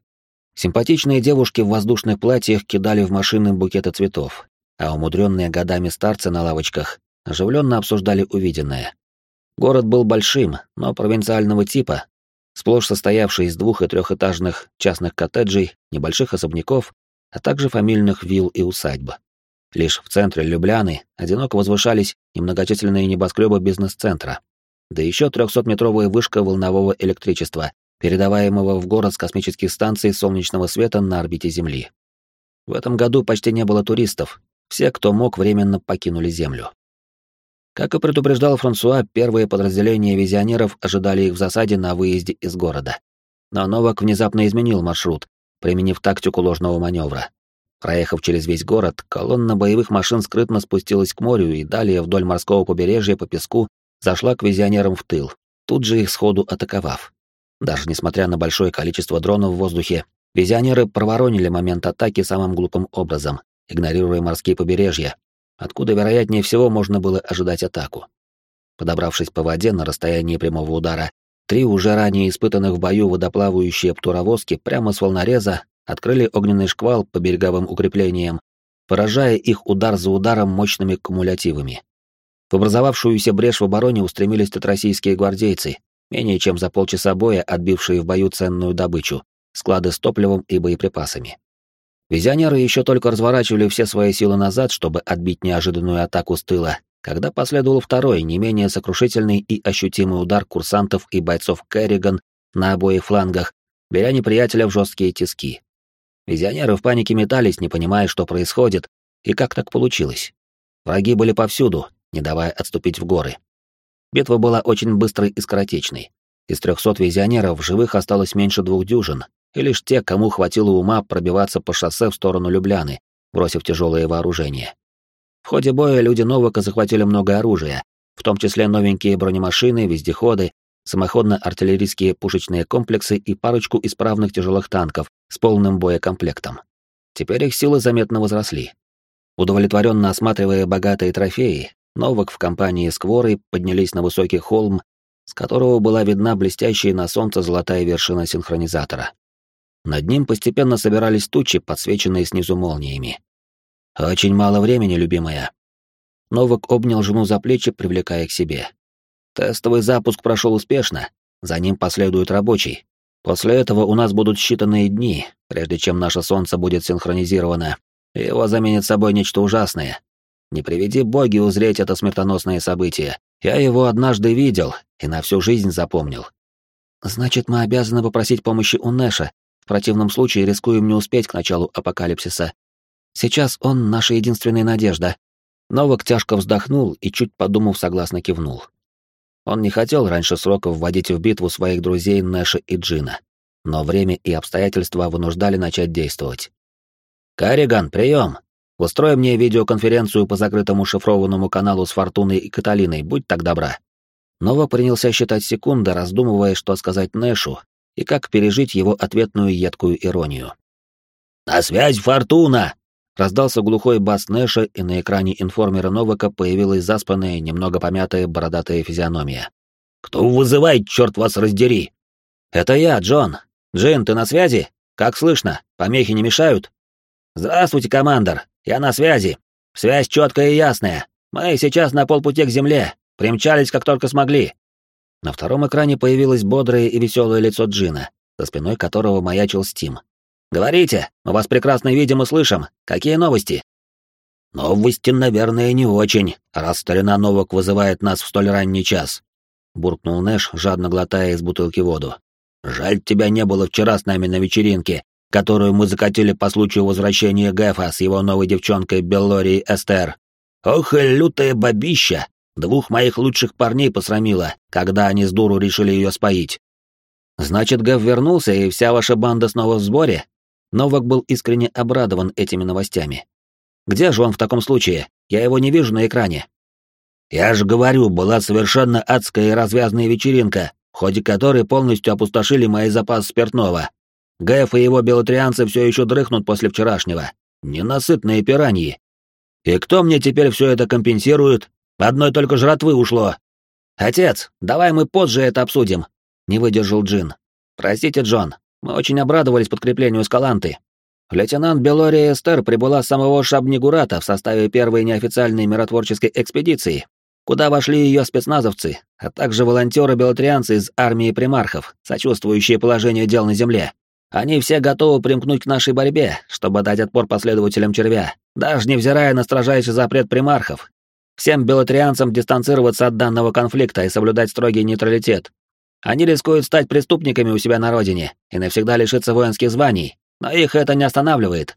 Симпатичные девушки в воздушных платьях кидали в машины букеты цветов, а умудренные годами старцы на лавочках оживленно обсуждали увиденное. Город был большим, но провинциального типа, сплошь состоявший из двух- и трехэтажных частных коттеджей, небольших особняков, а также фамильных вилл и усадьб. Лишь в центре Любляны одиноко возвышались немногочисленные небоскребы бизнес-центра, да еще 300-метровая вышка волнового электричества, передаваемого в город с космических станций солнечного света на орбите Земли. В этом году почти не было туристов, все, кто мог, временно покинули Землю. Как и предупреждал Франсуа, первые подразделения визионеров ожидали их в засаде на выезде из города. Но Новак внезапно изменил маршрут, применив тактику ложного маневра. Проехав через весь город, колонна боевых машин скрытно спустилась к морю и далее вдоль морского побережья по песку зашла к визионерам в тыл, тут же их сходу атаковав. Даже несмотря на большое количество дронов в воздухе, визионеры проворонили момент атаки самым глупым образом, игнорируя морские побережья, откуда, вероятнее всего, можно было ожидать атаку. Подобравшись по воде на расстоянии прямого удара, три уже ранее испытанных в бою водоплавающие птуровозки прямо с волнореза открыли огненный шквал по береговым укреплениям, поражая их удар за ударом мощными кумулятивами. В образовавшуюся брешь в обороне устремились тетрасийские гвардейцы, менее чем за полчаса боя отбившие в бою ценную добычу, склады с топливом и боеприпасами. Визионеры еще только разворачивали все свои силы назад, чтобы отбить неожиданную атаку с тыла, когда последовал второй, не менее сокрушительный и ощутимый удар курсантов и бойцов Керриган на обоих флангах, беря неприятеля в жесткие тиски. Визионеры в панике метались, не понимая, что происходит и как так получилось. Враги были повсюду, не давая отступить в горы. Битва была очень быстрой и скоротечной. Из трехсот визионеров в живых осталось меньше двух дюжин, и лишь те, кому хватило ума пробиваться по шоссе в сторону Любляны, бросив тяжелое вооружение. В ходе боя люди Новака захватили много оружия, в том числе новенькие бронемашины, вездеходы, самоходно-артиллерийские пушечные комплексы и парочку исправных тяжелых танков с полным боекомплектом. Теперь их силы заметно возросли. Удовлетворенно осматривая богатые трофеи, Новак в компании с Кворой поднялись на высокий холм, с которого была видна блестящая на солнце золотая вершина синхронизатора. Над ним постепенно собирались тучи, подсвеченные снизу молниями. «Очень мало времени, любимая». Новак обнял жену за плечи, привлекая к себе. «Тестовый запуск прошел успешно, за ним последует рабочий. После этого у нас будут считанные дни, прежде чем наше солнце будет синхронизировано, его заменит собой нечто ужасное. Не приведи боги узреть это смертоносное событие. Я его однажды видел и на всю жизнь запомнил. Значит, мы обязаны попросить помощи у Нэша, в противном случае рискуем не успеть к началу апокалипсиса. Сейчас он наша единственная надежда. Новак тяжко вздохнул и, чуть подумав, согласно кивнул. Он не хотел раньше срока вводить в битву своих друзей Нэша и Джина, но время и обстоятельства вынуждали начать действовать. «Карриган, прием! Устрой мне видеоконференцию по закрытому шифрованному каналу с Фортуной и Каталиной, будь так добра». Нова принялся считать секунды, раздумывая, что сказать Нэшу, и как пережить его ответную едкую иронию. «На связь, Фортуна!» Раздался глухой бас Нэша, и на экране информера Новака появилась заспанная, немного помятая бородатая физиономия. «Кто вызывает, черт вас раздери?» «Это я, Джон. Джин, ты на связи? Как слышно? Помехи не мешают?» «Здравствуйте, командор. Я на связи. Связь четкая и ясная. Мы сейчас на полпути к земле. Примчались, как только смогли. На втором экране появилось бодрое и веселое лицо Джина, за спиной которого маячил Стим. «Говорите, мы вас прекрасно видим и слышим. Какие новости?» «Новости, наверное, не очень, раз старина Новак вызывает нас в столь ранний час», — буркнул Нэш, жадно глотая из бутылки воду. «Жаль, тебя не было вчера с нами на вечеринке, которую мы закатили по случаю возвращения Гэфа с его новой девчонкой Беллорией Эстер. Ох, и лютая бабища! Двух моих лучших парней посрамила, когда они с дуру решили ее споить. Значит, Гэв вернулся, и вся ваша банда снова в сборе? Новак был искренне обрадован этими новостями. Где же он в таком случае? Я его не вижу на экране. Я же говорю, была совершенно адская и развязная вечеринка, в ходе которой полностью опустошили мои запасы спиртного. Гэф и его белотрианцы все еще дрыхнут после вчерашнего. Ненасытные пираньи. И кто мне теперь все это компенсирует? Одной только жратвы ушло. Отец, давай мы позже это обсудим. Не выдержал Джин. Простите, Джон, мы очень обрадовались подкреплению Скаланты. Лейтенант Белория Эстер прибыла с самого Шабнигурата в составе первой неофициальной миротворческой экспедиции, куда вошли ее спецназовцы, а также волонтеры-белотрианцы из армии примархов, сочувствующие положению дел на земле. Они все готовы примкнуть к нашей борьбе, чтобы дать отпор последователям червя, даже невзирая на строжайший запрет примархов, Всем белотрианцам дистанцироваться от данного конфликта и соблюдать строгий нейтралитет. Они рискуют стать преступниками у себя на родине и навсегда лишиться воинских званий, но их это не останавливает.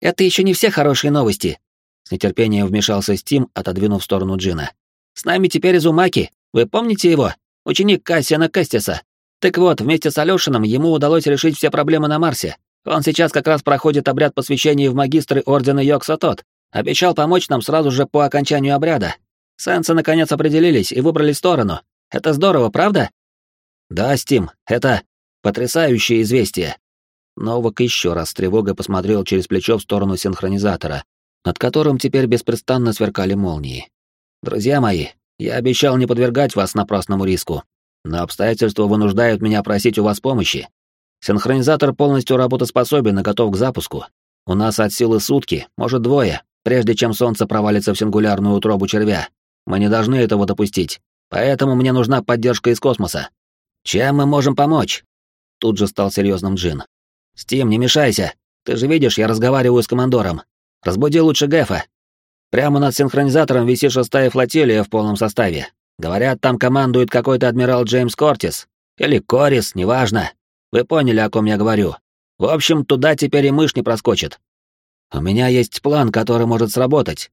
Это еще не все хорошие новости. С нетерпением вмешался Стим, отодвинув в сторону Джина. С нами теперь Изумаки. Вы помните его? Ученик Кассиана Кастиса. Так вот, вместе с Алёшином ему удалось решить все проблемы на Марсе. Он сейчас как раз проходит обряд посвящения в магистры Ордена Йоксатот. Обещал помочь нам сразу же по окончанию обряда. Сенсы наконец определились и выбрали сторону. Это здорово, правда? Да, Стим, это потрясающее известие. Новак еще раз с тревогой посмотрел через плечо в сторону синхронизатора, над которым теперь беспрестанно сверкали молнии. Друзья мои, я обещал не подвергать вас напрасному риску, но обстоятельства вынуждают меня просить у вас помощи. Синхронизатор полностью работоспособен и готов к запуску. У нас от силы сутки, может двое, прежде чем солнце провалится в сингулярную утробу червя. Мы не должны этого допустить. Поэтому мне нужна поддержка из космоса. Чем мы можем помочь? Тут же стал серьезным Джин. Стим, не мешайся. Ты же видишь, я разговариваю с командором. Разбуди лучше Гэфа. Прямо над синхронизатором висит шестая флотилия в полном составе. Говорят, там командует какой-то адмирал Джеймс Кортис. Или Корис, неважно. Вы поняли, о ком я говорю. В общем, туда теперь и мышь не проскочит. У меня есть план, который может сработать.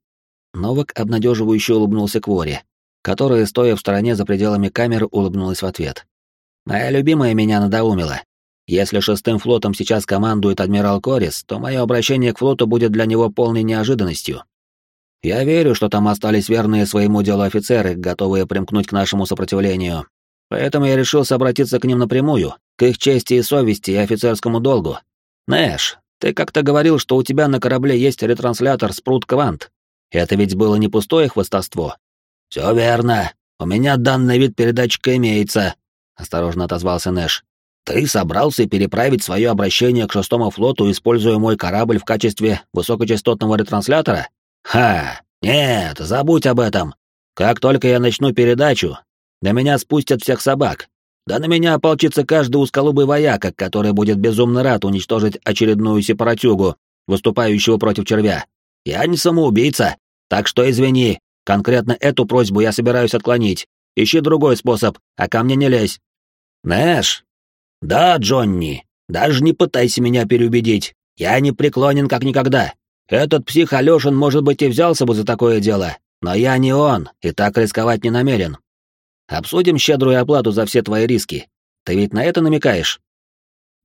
Новак обнадеживающе улыбнулся Кворе, которая, стоя в стороне за пределами камеры, улыбнулась в ответ. «Моя любимая меня надоумила. Если шестым флотом сейчас командует адмирал Корис, то мое обращение к флоту будет для него полной неожиданностью. Я верю, что там остались верные своему делу офицеры, готовые примкнуть к нашему сопротивлению. Поэтому я решился обратиться к ним напрямую, к их чести и совести и офицерскому долгу. Нэш, ты как-то говорил, что у тебя на корабле есть ретранслятор Спрут Квант. Это ведь было не пустое хвостовство. Все верно. У меня данный вид передатчика имеется, осторожно отозвался Нэш. Ты собрался переправить свое обращение к шестому флоту, используя мой корабль в качестве высокочастотного ретранслятора? Ха! Нет, забудь об этом. Как только я начну передачу, на меня спустят всех собак. Да на меня ополчится каждый узколубый вояка, который будет безумно рад уничтожить очередную сепаратюгу, выступающего против червя. Я не самоубийца, так что извини, конкретно эту просьбу я собираюсь отклонить. Ищи другой способ, а ко мне не лезь. Нэш, «Да, Джонни, даже не пытайся меня переубедить. Я не преклонен как никогда. Этот псих Алёшин, может быть, и взялся бы за такое дело, но я не он, и так рисковать не намерен. Обсудим щедрую оплату за все твои риски. Ты ведь на это намекаешь?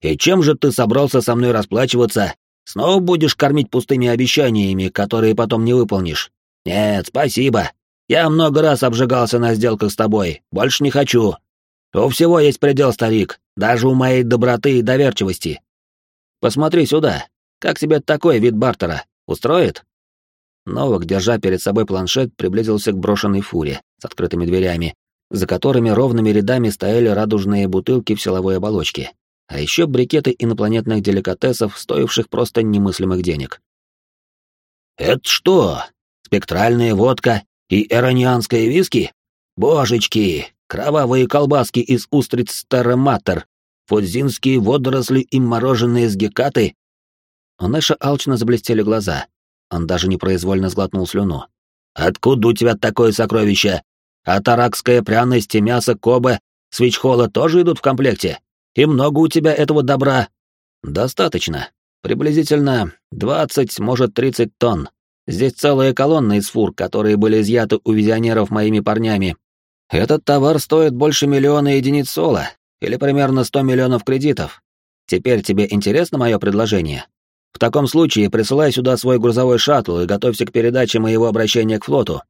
И чем же ты собрался со мной расплачиваться? Снова будешь кормить пустыми обещаниями, которые потом не выполнишь? Нет, спасибо. Я много раз обжигался на сделках с тобой, больше не хочу. У всего есть предел, старик, даже у моей доброты и доверчивости. Посмотри сюда. Как тебе такой вид бартера? Устроит? Новак, держа перед собой планшет, приблизился к брошенной фуре с открытыми дверями, за которыми ровными рядами стояли радужные бутылки в силовой оболочке, а еще брикеты инопланетных деликатесов, стоивших просто немыслимых денег. «Это что? Спектральная водка и эронианская виски? Божечки, кровавые колбаски из устриц староматер, фудзинские водоросли и мороженые с гекаты. У Нэша алчно заблестели глаза. Он даже непроизвольно сглотнул слюну. «Откуда у тебя такое сокровище? А таракская пряность и мясо Кобе, свечхола тоже идут в комплекте? И много у тебя этого добра?» «Достаточно. Приблизительно 20, может, 30 тонн. Здесь целая колонна из фур, которые были изъяты у визионеров моими парнями, этот товар стоит больше миллиона единиц сола, или примерно 100 миллионов кредитов. Теперь тебе интересно мое предложение? В таком случае присылай сюда свой грузовой шаттл и готовься к передаче моего обращения к флоту».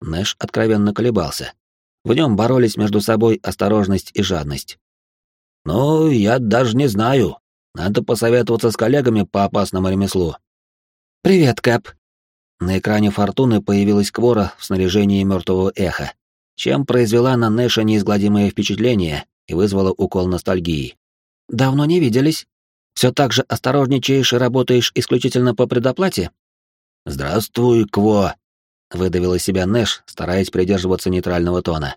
Нэш откровенно колебался. В нем боролись между собой осторожность и жадность. «Ну, я даже не знаю. Надо посоветоваться с коллегами по опасному ремеслу». «Привет, Кэп». На экране Фортуны появилась Квора в снаряжении мертвого эха чем произвела на Нэша неизгладимое впечатление и вызвала укол ностальгии. «Давно не виделись. Все так же осторожничаешь и работаешь исключительно по предоплате?» «Здравствуй, Кво», — выдавил из себя Нэш, стараясь придерживаться нейтрального тона.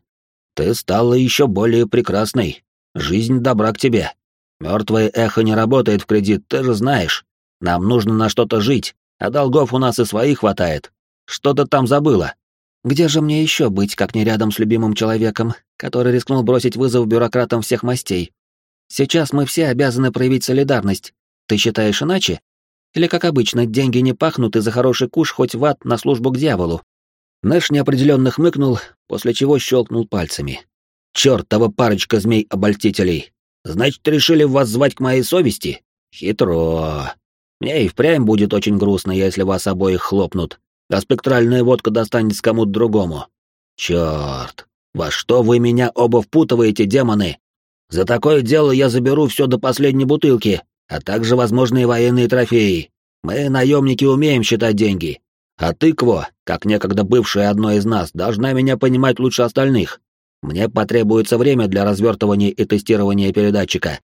«Ты стала еще более прекрасной. Жизнь добра к тебе. Мертвое эхо не работает в кредит, ты же знаешь. Нам нужно на что-то жить, а долгов у нас и своих хватает. Что ты там забыла?» Где же мне еще быть, как не рядом с любимым человеком, который рискнул бросить вызов бюрократам всех мастей? Сейчас мы все обязаны проявить солидарность. Ты считаешь иначе? Или, как обычно, деньги не пахнут, и за хороший куш хоть в ад на службу к дьяволу?» Нэш неопределенно хмыкнул, после чего щелкнул пальцами. «Чёртова парочка змей-обольстителей! Значит, решили вас звать к моей совести? Хитро. Мне и впрямь будет очень грустно, если вас обоих хлопнут а спектральная водка достанется кому-то другому. Черт, во что вы меня оба впутываете, демоны? За такое дело я заберу все до последней бутылки, а также возможные военные трофеи. Мы, наемники, умеем считать деньги. А ты, Кво, как некогда бывшая одной из нас, должна меня понимать лучше остальных. Мне потребуется время для развертывания и тестирования передатчика.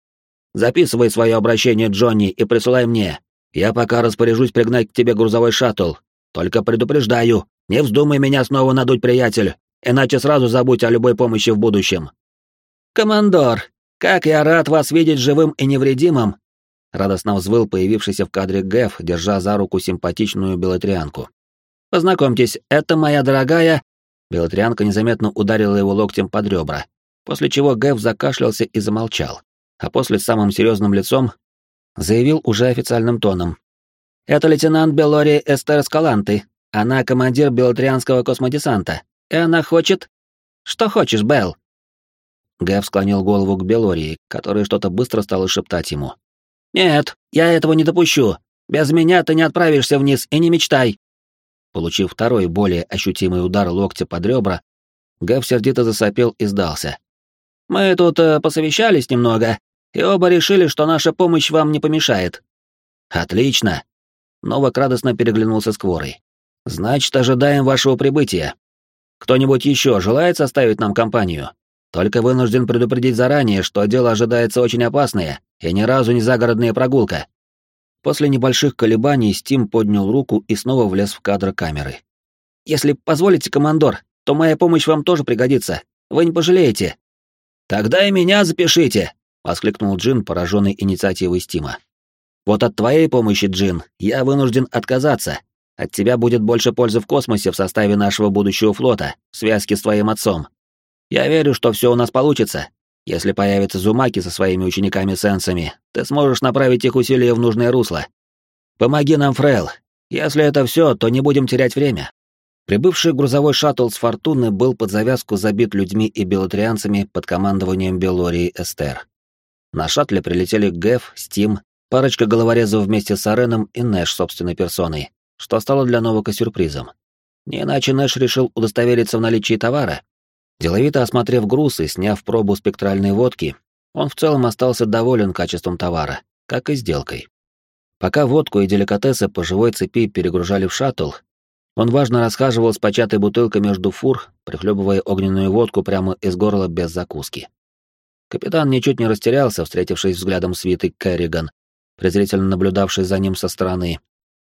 Записывай свое обращение, Джонни, и присылай мне. Я пока распоряжусь пригнать к тебе грузовой шаттл, только предупреждаю, не вздумай меня снова надуть, приятель, иначе сразу забудь о любой помощи в будущем. Командор, как я рад вас видеть живым и невредимым, радостно взвыл появившийся в кадре Гэв, держа за руку симпатичную белотрианку. Познакомьтесь, это моя дорогая. Белотрианка незаметно ударила его локтем под ребра, после чего Гэв закашлялся и замолчал, а после самым серьезным лицом заявил уже официальным тоном, это лейтенант Белори Эстер Скаланты, Она командир Белотрианского космодесанта, и она хочет... Что хочешь, Белл?» Гэв склонил голову к Белории, которая что-то быстро стала шептать ему. «Нет, я этого не допущу. Без меня ты не отправишься вниз и не мечтай». Получив второй, более ощутимый удар локтя под ребра, Гэв сердито засопел и сдался. «Мы тут э, посовещались немного, и оба решили, что наша помощь вам не помешает». «Отлично!» Новак радостно переглянулся с Кворой. «Значит, ожидаем вашего прибытия. Кто-нибудь еще желает составить нам компанию? Только вынужден предупредить заранее, что дело ожидается очень опасное, и ни разу не загородная прогулка». После небольших колебаний Стим поднял руку и снова влез в кадр камеры. «Если позволите, командор, то моя помощь вам тоже пригодится. Вы не пожалеете». «Тогда и меня запишите!» — воскликнул Джин, пораженный инициативой Стима. «Вот от твоей помощи, Джин, я вынужден отказаться. От тебя будет больше пользы в космосе в составе нашего будущего флота, в связке с твоим отцом. Я верю, что все у нас получится. Если появятся Зумаки со своими учениками-сенсами, ты сможешь направить их усилия в нужное русло. Помоги нам, Фрел. Если это все, то не будем терять время. Прибывший грузовой шаттл с Фортуны был под завязку забит людьми и белотрианцами под командованием Белории Эстер. На шаттле прилетели Гэв, Стим, парочка головорезов вместе с Ареном и Нэш собственной персоной, что стало для Новака сюрпризом. Не иначе Нэш решил удостовериться в наличии товара. Деловито осмотрев груз и сняв пробу спектральной водки, он в целом остался доволен качеством товара, как и сделкой. Пока водку и деликатесы по живой цепи перегружали в шаттл, он важно расхаживал с початой бутылкой между фур, прихлебывая огненную водку прямо из горла без закуски. Капитан ничуть не растерялся, встретившись взглядом свиты Керриган, презрительно наблюдавший за ним со стороны.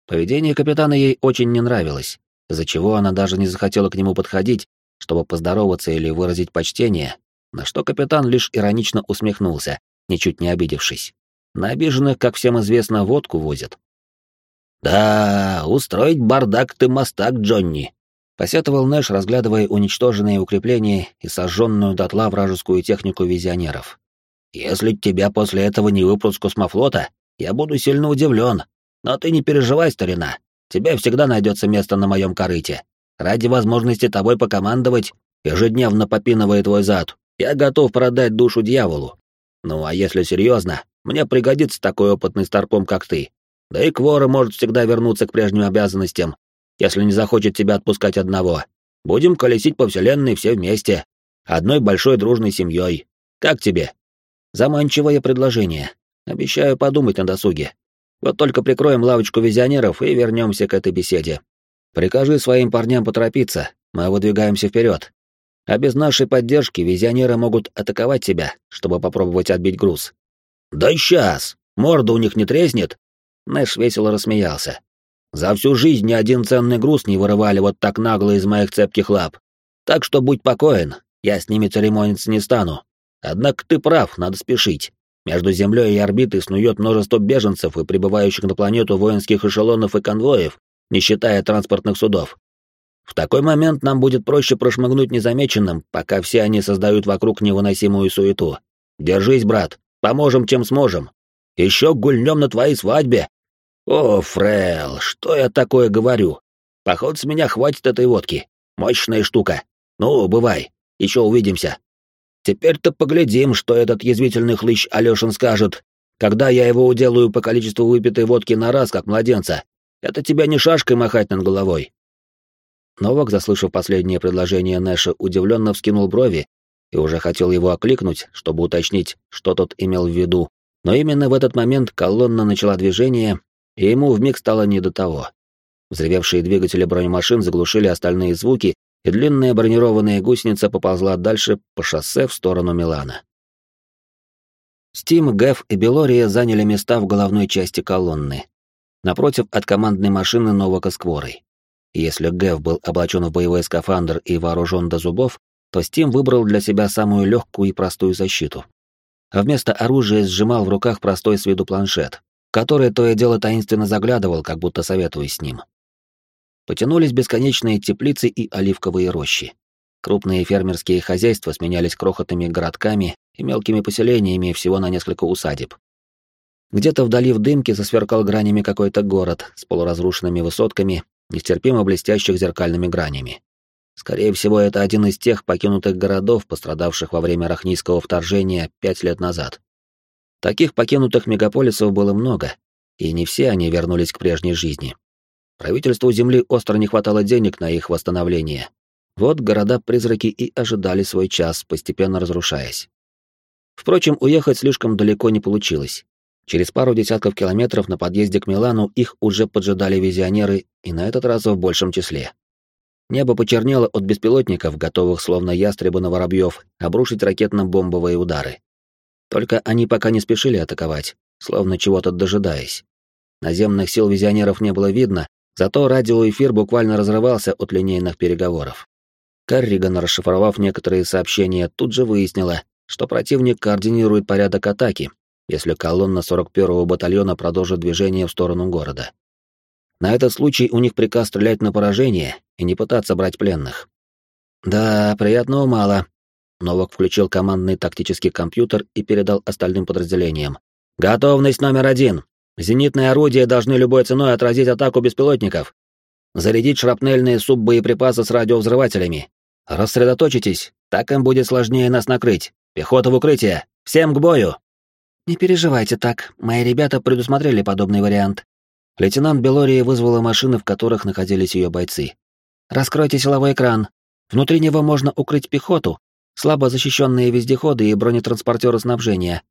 Поведение капитана ей очень не нравилось, из-за чего она даже не захотела к нему подходить, чтобы поздороваться или выразить почтение, на что капитан лишь иронично усмехнулся, ничуть не обидевшись. На обиженных, как всем известно, водку возят. «Да, устроить бардак ты мастак, Джонни», — посетовал Нэш, разглядывая уничтоженные укрепления и сожженную дотла вражескую технику визионеров. «Если тебя после этого не выпрут с космофлота, я буду сильно удивлен. Но ты не переживай, старина. Тебе всегда найдется место на моем корыте. Ради возможности тобой покомандовать, ежедневно попинывая твой зад, я готов продать душу дьяволу. Ну а если серьезно, мне пригодится такой опытный старпом, как ты. Да и Квора может всегда вернуться к прежним обязанностям, если не захочет тебя отпускать одного. Будем колесить по вселенной все вместе, одной большой дружной семьей. Как тебе? Заманчивое предложение. Обещаю подумать на досуге. Вот только прикроем лавочку визионеров и вернемся к этой беседе. Прикажи своим парням поторопиться, мы выдвигаемся вперед. А без нашей поддержки визионеры могут атаковать тебя, чтобы попробовать отбить груз. Да сейчас! Морда у них не треснет, Нэш весело рассмеялся. «За всю жизнь ни один ценный груз не вырывали вот так нагло из моих цепких лап. Так что будь покоен, я с ними церемониться не стану. Однако ты прав, надо спешить. Между Землей и орбитой снует множество беженцев и прибывающих на планету воинских эшелонов и конвоев, не считая транспортных судов. В такой момент нам будет проще прошмыгнуть незамеченным, пока все они создают вокруг невыносимую суету. Держись, брат, поможем, чем сможем. Еще гульнем на твоей свадьбе, «О, Фрел, что я такое говорю? Походу, с меня хватит этой водки. Мощная штука. Ну, бывай, еще увидимся. Теперь-то поглядим, что этот язвительный хлыщ Алешин скажет, когда я его уделаю по количеству выпитой водки на раз, как младенца. Это тебя не шашкой махать над головой». Новак, заслышав последнее предложение Нэша, удивленно вскинул брови и уже хотел его окликнуть, чтобы уточнить, что тот имел в виду, но именно в этот момент колонна начала движение, и ему вмиг стало не до того. Взревевшие двигатели бронемашин заглушили остальные звуки, и длинная бронированная гусеница поползла дальше по шоссе в сторону Милана. Стим, Гэв и Белория заняли места в головной части колонны, напротив от командной машины Новака с Кворой. Если Гэв был облачен в боевой скафандр и вооружен до зубов, то Стим выбрал для себя самую легкую и простую защиту. А вместо оружия сжимал в руках простой с виду планшет, который то и дело таинственно заглядывал, как будто советуясь с ним. Потянулись бесконечные теплицы и оливковые рощи. Крупные фермерские хозяйства сменялись крохотными городками и мелкими поселениями всего на несколько усадеб. Где-то вдали в дымке засверкал гранями какой-то город с полуразрушенными высотками нестерпимо блестящих зеркальными гранями. Скорее всего, это один из тех покинутых городов, пострадавших во время рахнийского вторжения пять лет назад. Таких покинутых мегаполисов было много, и не все они вернулись к прежней жизни. Правительству Земли остро не хватало денег на их восстановление. Вот города-призраки и ожидали свой час, постепенно разрушаясь. Впрочем, уехать слишком далеко не получилось. Через пару десятков километров на подъезде к Милану их уже поджидали визионеры, и на этот раз в большем числе. Небо почернело от беспилотников, готовых, словно ястребы на воробьев, обрушить ракетно-бомбовые удары. Только они пока не спешили атаковать, словно чего-то дожидаясь. Наземных сил визионеров не было видно, зато радиоэфир буквально разрывался от линейных переговоров. Карриган, расшифровав некоторые сообщения, тут же выяснила, что противник координирует порядок атаки, если колонна 41-го батальона продолжит движение в сторону города. На этот случай у них приказ стрелять на поражение и не пытаться брать пленных. Да, приятного мало. Новак включил командный тактический компьютер и передал остальным подразделениям. Готовность номер один. Зенитные орудия должны любой ценой отразить атаку беспилотников. Зарядить шрапнельные суббоеприпасы с радиовзрывателями. Рассредоточитесь, так им будет сложнее нас накрыть. Пехота в укрытие. Всем к бою. Не переживайте так, мои ребята предусмотрели подобный вариант. Лейтенант Белории вызвала машины, в которых находились ее бойцы. «Раскройте силовой экран. Внутри него можно укрыть пехоту, слабо защищенные вездеходы и бронетранспортеры снабжения.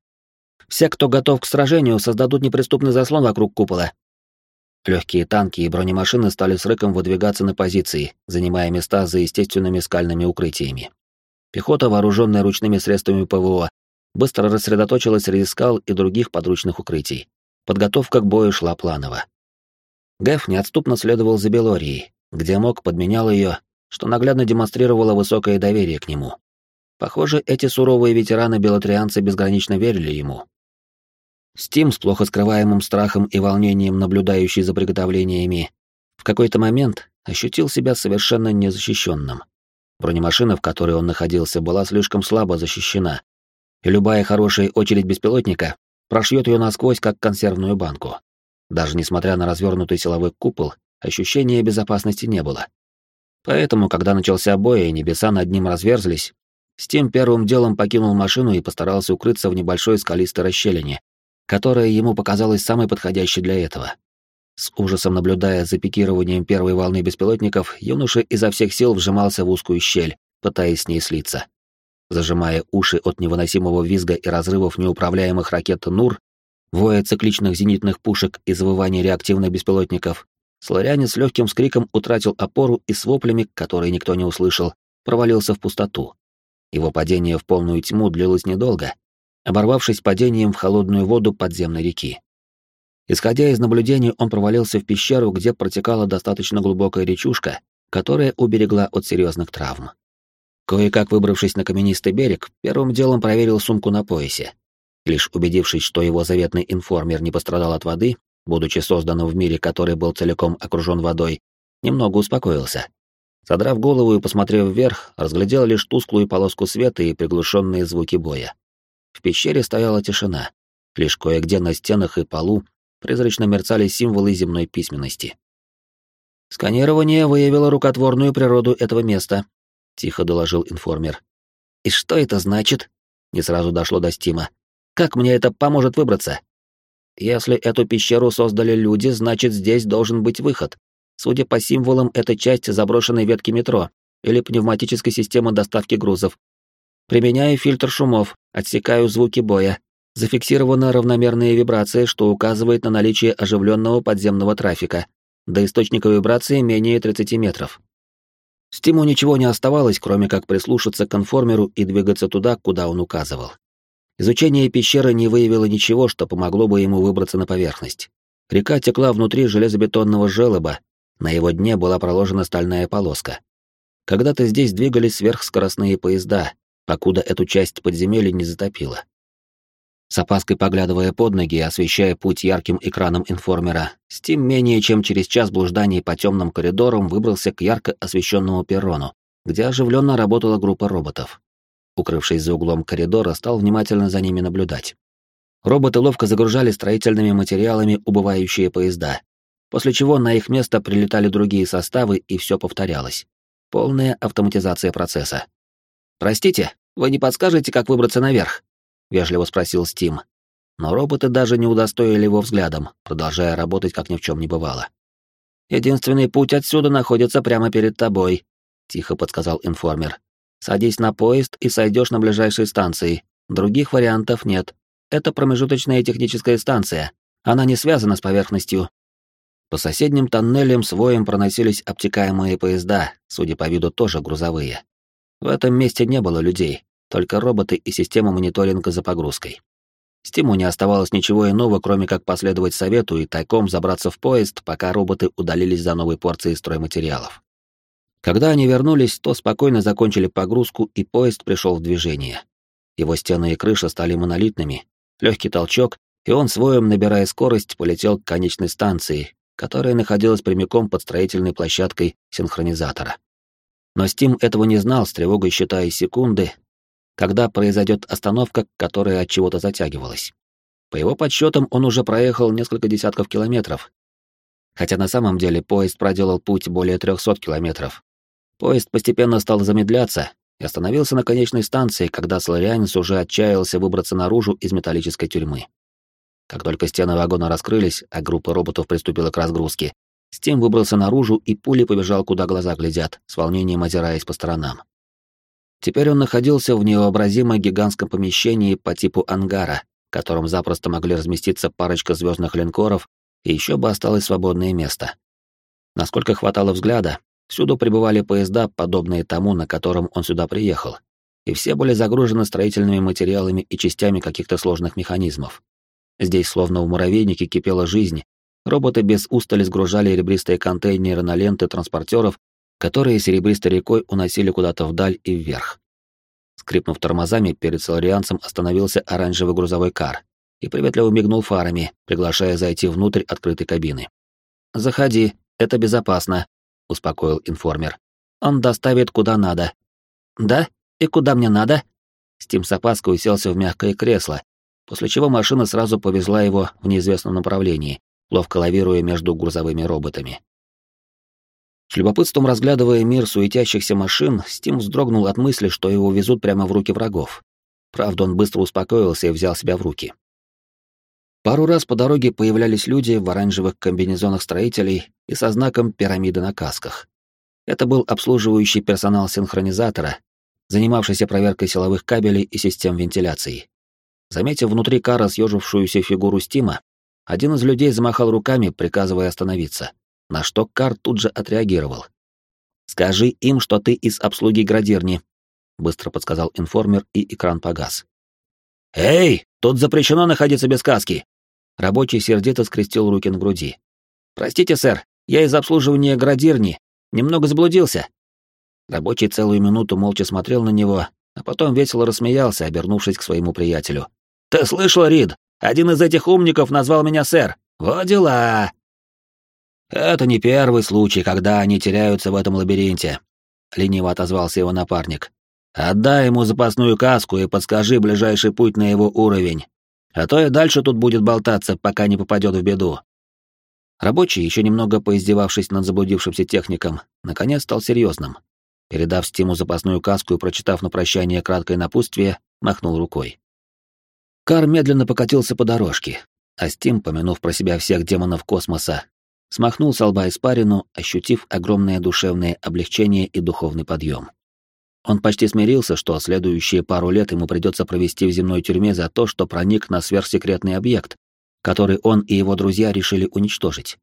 Все, кто готов к сражению, создадут неприступный заслон вокруг купола». Легкие танки и бронемашины стали с рыком выдвигаться на позиции, занимая места за естественными скальными укрытиями. Пехота, вооруженная ручными средствами ПВО, быстро рассредоточилась среди скал и других подручных укрытий. Подготовка к бою шла планово. Гэф неотступно следовал за Белорией, где мог подменял ее, что наглядно демонстрировало высокое доверие к нему. Похоже, эти суровые ветераны-белотрианцы безгранично верили ему. Стим с плохо скрываемым страхом и волнением, наблюдающий за приготовлениями, в какой-то момент ощутил себя совершенно незащищенным. Бронемашина, в которой он находился, была слишком слабо защищена, и любая хорошая очередь беспилотника прошьет ее насквозь, как консервную банку. Даже несмотря на развернутый силовой купол, ощущения безопасности не было. Поэтому, когда начался бой и небеса над ним разверзлись, Стим первым делом покинул машину и постарался укрыться в небольшой скалистой расщелине, которая ему показалась самой подходящей для этого. С ужасом наблюдая за пикированием первой волны беспилотников, юноша изо всех сил вжимался в узкую щель, пытаясь с ней слиться. Зажимая уши от невыносимого визга и разрывов неуправляемых ракет «Нур», воя цикличных зенитных пушек и завывания реактивных беспилотников, Сларянин с легким скриком утратил опору и с воплями, которые никто не услышал, провалился в пустоту. Его падение в полную тьму длилось недолго, оборвавшись падением в холодную воду подземной реки. Исходя из наблюдений, он провалился в пещеру, где протекала достаточно глубокая речушка, которая уберегла от серьезных травм. Кое-как выбравшись на каменистый берег, первым делом проверил сумку на поясе. Лишь убедившись, что его заветный информер не пострадал от воды, будучи созданным в мире, который был целиком окружен водой, немного успокоился. Задрав голову и посмотрев вверх, разглядел лишь тусклую полоску света и приглушенные звуки боя. В пещере стояла тишина. Лишь кое-где на стенах и полу призрачно мерцали символы земной письменности. Сканирование выявило рукотворную природу этого места, тихо доложил информер. И что это значит? Не сразу дошло до Стима. Как мне это поможет выбраться? Если эту пещеру создали люди, значит, здесь должен быть выход. Судя по символам, это часть заброшенной ветки метро или пневматической системы доставки грузов. Применяю фильтр шумов, отсекаю звуки боя. Зафиксированы равномерные вибрации, что указывает на наличие оживленного подземного трафика. До источника вибрации менее 30 метров. Стиму ничего не оставалось, кроме как прислушаться к конформеру и двигаться туда, куда он указывал. Изучение пещеры не выявило ничего, что помогло бы ему выбраться на поверхность. Река текла внутри железобетонного желоба, на его дне была проложена стальная полоска. Когда-то здесь двигались сверхскоростные поезда, покуда эту часть подземелья не затопило. С опаской поглядывая под ноги и освещая путь ярким экраном информера, Стим менее чем через час блужданий по темным коридорам выбрался к ярко освещенному перрону, где оживленно работала группа роботов укрывшись за углом коридора, стал внимательно за ними наблюдать. Роботы ловко загружали строительными материалами убывающие поезда. после чего на их место прилетали другие составы, и все повторялось. Полная автоматизация процесса. «Простите, вы не подскажете, как выбраться наверх?» — вежливо спросил Стим. Но роботы даже не удостоили его взглядом, продолжая работать, как ни в чем не бывало. «Единственный путь отсюда находится прямо перед тобой», — тихо подсказал информер. «Садись на поезд и сойдешь на ближайшей станции. Других вариантов нет. Это промежуточная техническая станция. Она не связана с поверхностью». По соседним тоннелям с воем проносились обтекаемые поезда, судя по виду тоже грузовые. В этом месте не было людей, только роботы и система мониторинга за погрузкой. Стиму не оставалось ничего иного, кроме как последовать совету и тайком забраться в поезд, пока роботы удалились за новой порцией стройматериалов. Когда они вернулись, то спокойно закончили погрузку, и поезд пришел в движение. Его стены и крыша стали монолитными. Легкий толчок, и он своем, набирая скорость, полетел к конечной станции, которая находилась прямиком под строительной площадкой синхронизатора. Но Стим этого не знал, с тревогой считая секунды, когда произойдет остановка, которая от чего-то затягивалась. По его подсчетам, он уже проехал несколько десятков километров. Хотя на самом деле поезд проделал путь более 300 километров. Поезд постепенно стал замедляться и остановился на конечной станции, когда Сларианец уже отчаялся выбраться наружу из металлической тюрьмы. Как только стены вагона раскрылись, а группа роботов приступила к разгрузке, Стим выбрался наружу и пулей побежал, куда глаза глядят, с волнением озираясь по сторонам. Теперь он находился в невообразимо гигантском помещении по типу ангара, в котором запросто могли разместиться парочка звездных линкоров, и еще бы осталось свободное место. Насколько хватало взгляда, всюду прибывали поезда, подобные тому, на котором он сюда приехал, и все были загружены строительными материалами и частями каких-то сложных механизмов. Здесь словно в муравейнике кипела жизнь, роботы без устали сгружали ребристые контейнеры на ленты транспортеров которые серебристой рекой уносили куда-то вдаль и вверх. Скрипнув тормозами, перед соларианцем остановился оранжевый грузовой кар и приветливо мигнул фарами, приглашая зайти внутрь открытой кабины. «Заходи, это безопасно», — успокоил информер. «Он доставит куда надо». «Да? И куда мне надо?» Стим с опаской уселся в мягкое кресло, после чего машина сразу повезла его в неизвестном направлении, ловко лавируя между грузовыми роботами. С любопытством разглядывая мир суетящихся машин, Стим вздрогнул от мысли, что его везут прямо в руки врагов. Правда, он быстро успокоился и взял себя в руки. Пару раз по дороге появлялись люди в оранжевых комбинезонах строителей и со знаком пирамиды на касках. Это был обслуживающий персонал синхронизатора, занимавшийся проверкой силовых кабелей и систем вентиляции. Заметив внутри кара съежившуюся фигуру Стима, один из людей замахал руками, приказывая остановиться на что Кар тут же отреагировал. «Скажи им, что ты из обслуги градирни», — быстро подсказал информер, и экран погас. «Эй, тут запрещено находиться без каски!» Рабочий сердито скрестил руки на груди. «Простите, сэр, я из обслуживания градирни. Немного заблудился». Рабочий целую минуту молча смотрел на него, а потом весело рассмеялся, обернувшись к своему приятелю. «Ты слышал, Рид? Один из этих умников назвал меня сэр. Вот дела!» «Это не первый случай, когда они теряются в этом лабиринте», — лениво отозвался его напарник. «Отдай ему запасную каску и подскажи ближайший путь на его уровень, а то и дальше тут будет болтаться, пока не попадет в беду». Рабочий, еще немного поиздевавшись над заблудившимся техником, наконец стал серьезным. Передав Стиму запасную каску и прочитав на прощание краткое напутствие, махнул рукой. Кар медленно покатился по дорожке, а Стим, помянув про себя всех демонов космоса, смахнул с лба испарину, ощутив огромное душевное облегчение и духовный подъем. Он почти смирился, что следующие пару лет ему придется провести в земной тюрьме за то, что проник на сверхсекретный объект, который он и его друзья решили уничтожить.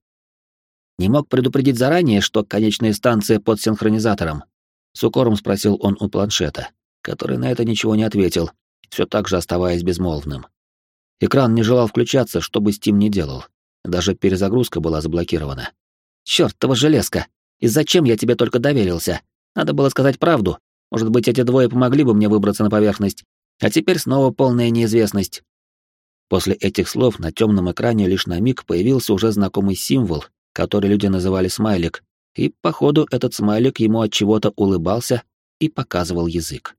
Не мог предупредить заранее, что конечная станция под синхронизатором. С укором спросил он у планшета, который на это ничего не ответил, все так же оставаясь безмолвным. Экран не желал включаться, что бы Стим не делал. Даже перезагрузка была заблокирована. Чёртова железка! И зачем я тебе только доверился? Надо было сказать правду. Может быть, эти двое помогли бы мне выбраться на поверхность. А теперь снова полная неизвестность. После этих слов на темном экране лишь на миг появился уже знакомый символ, который люди называли смайлик, и, походу, этот смайлик ему от чего-то улыбался и показывал язык.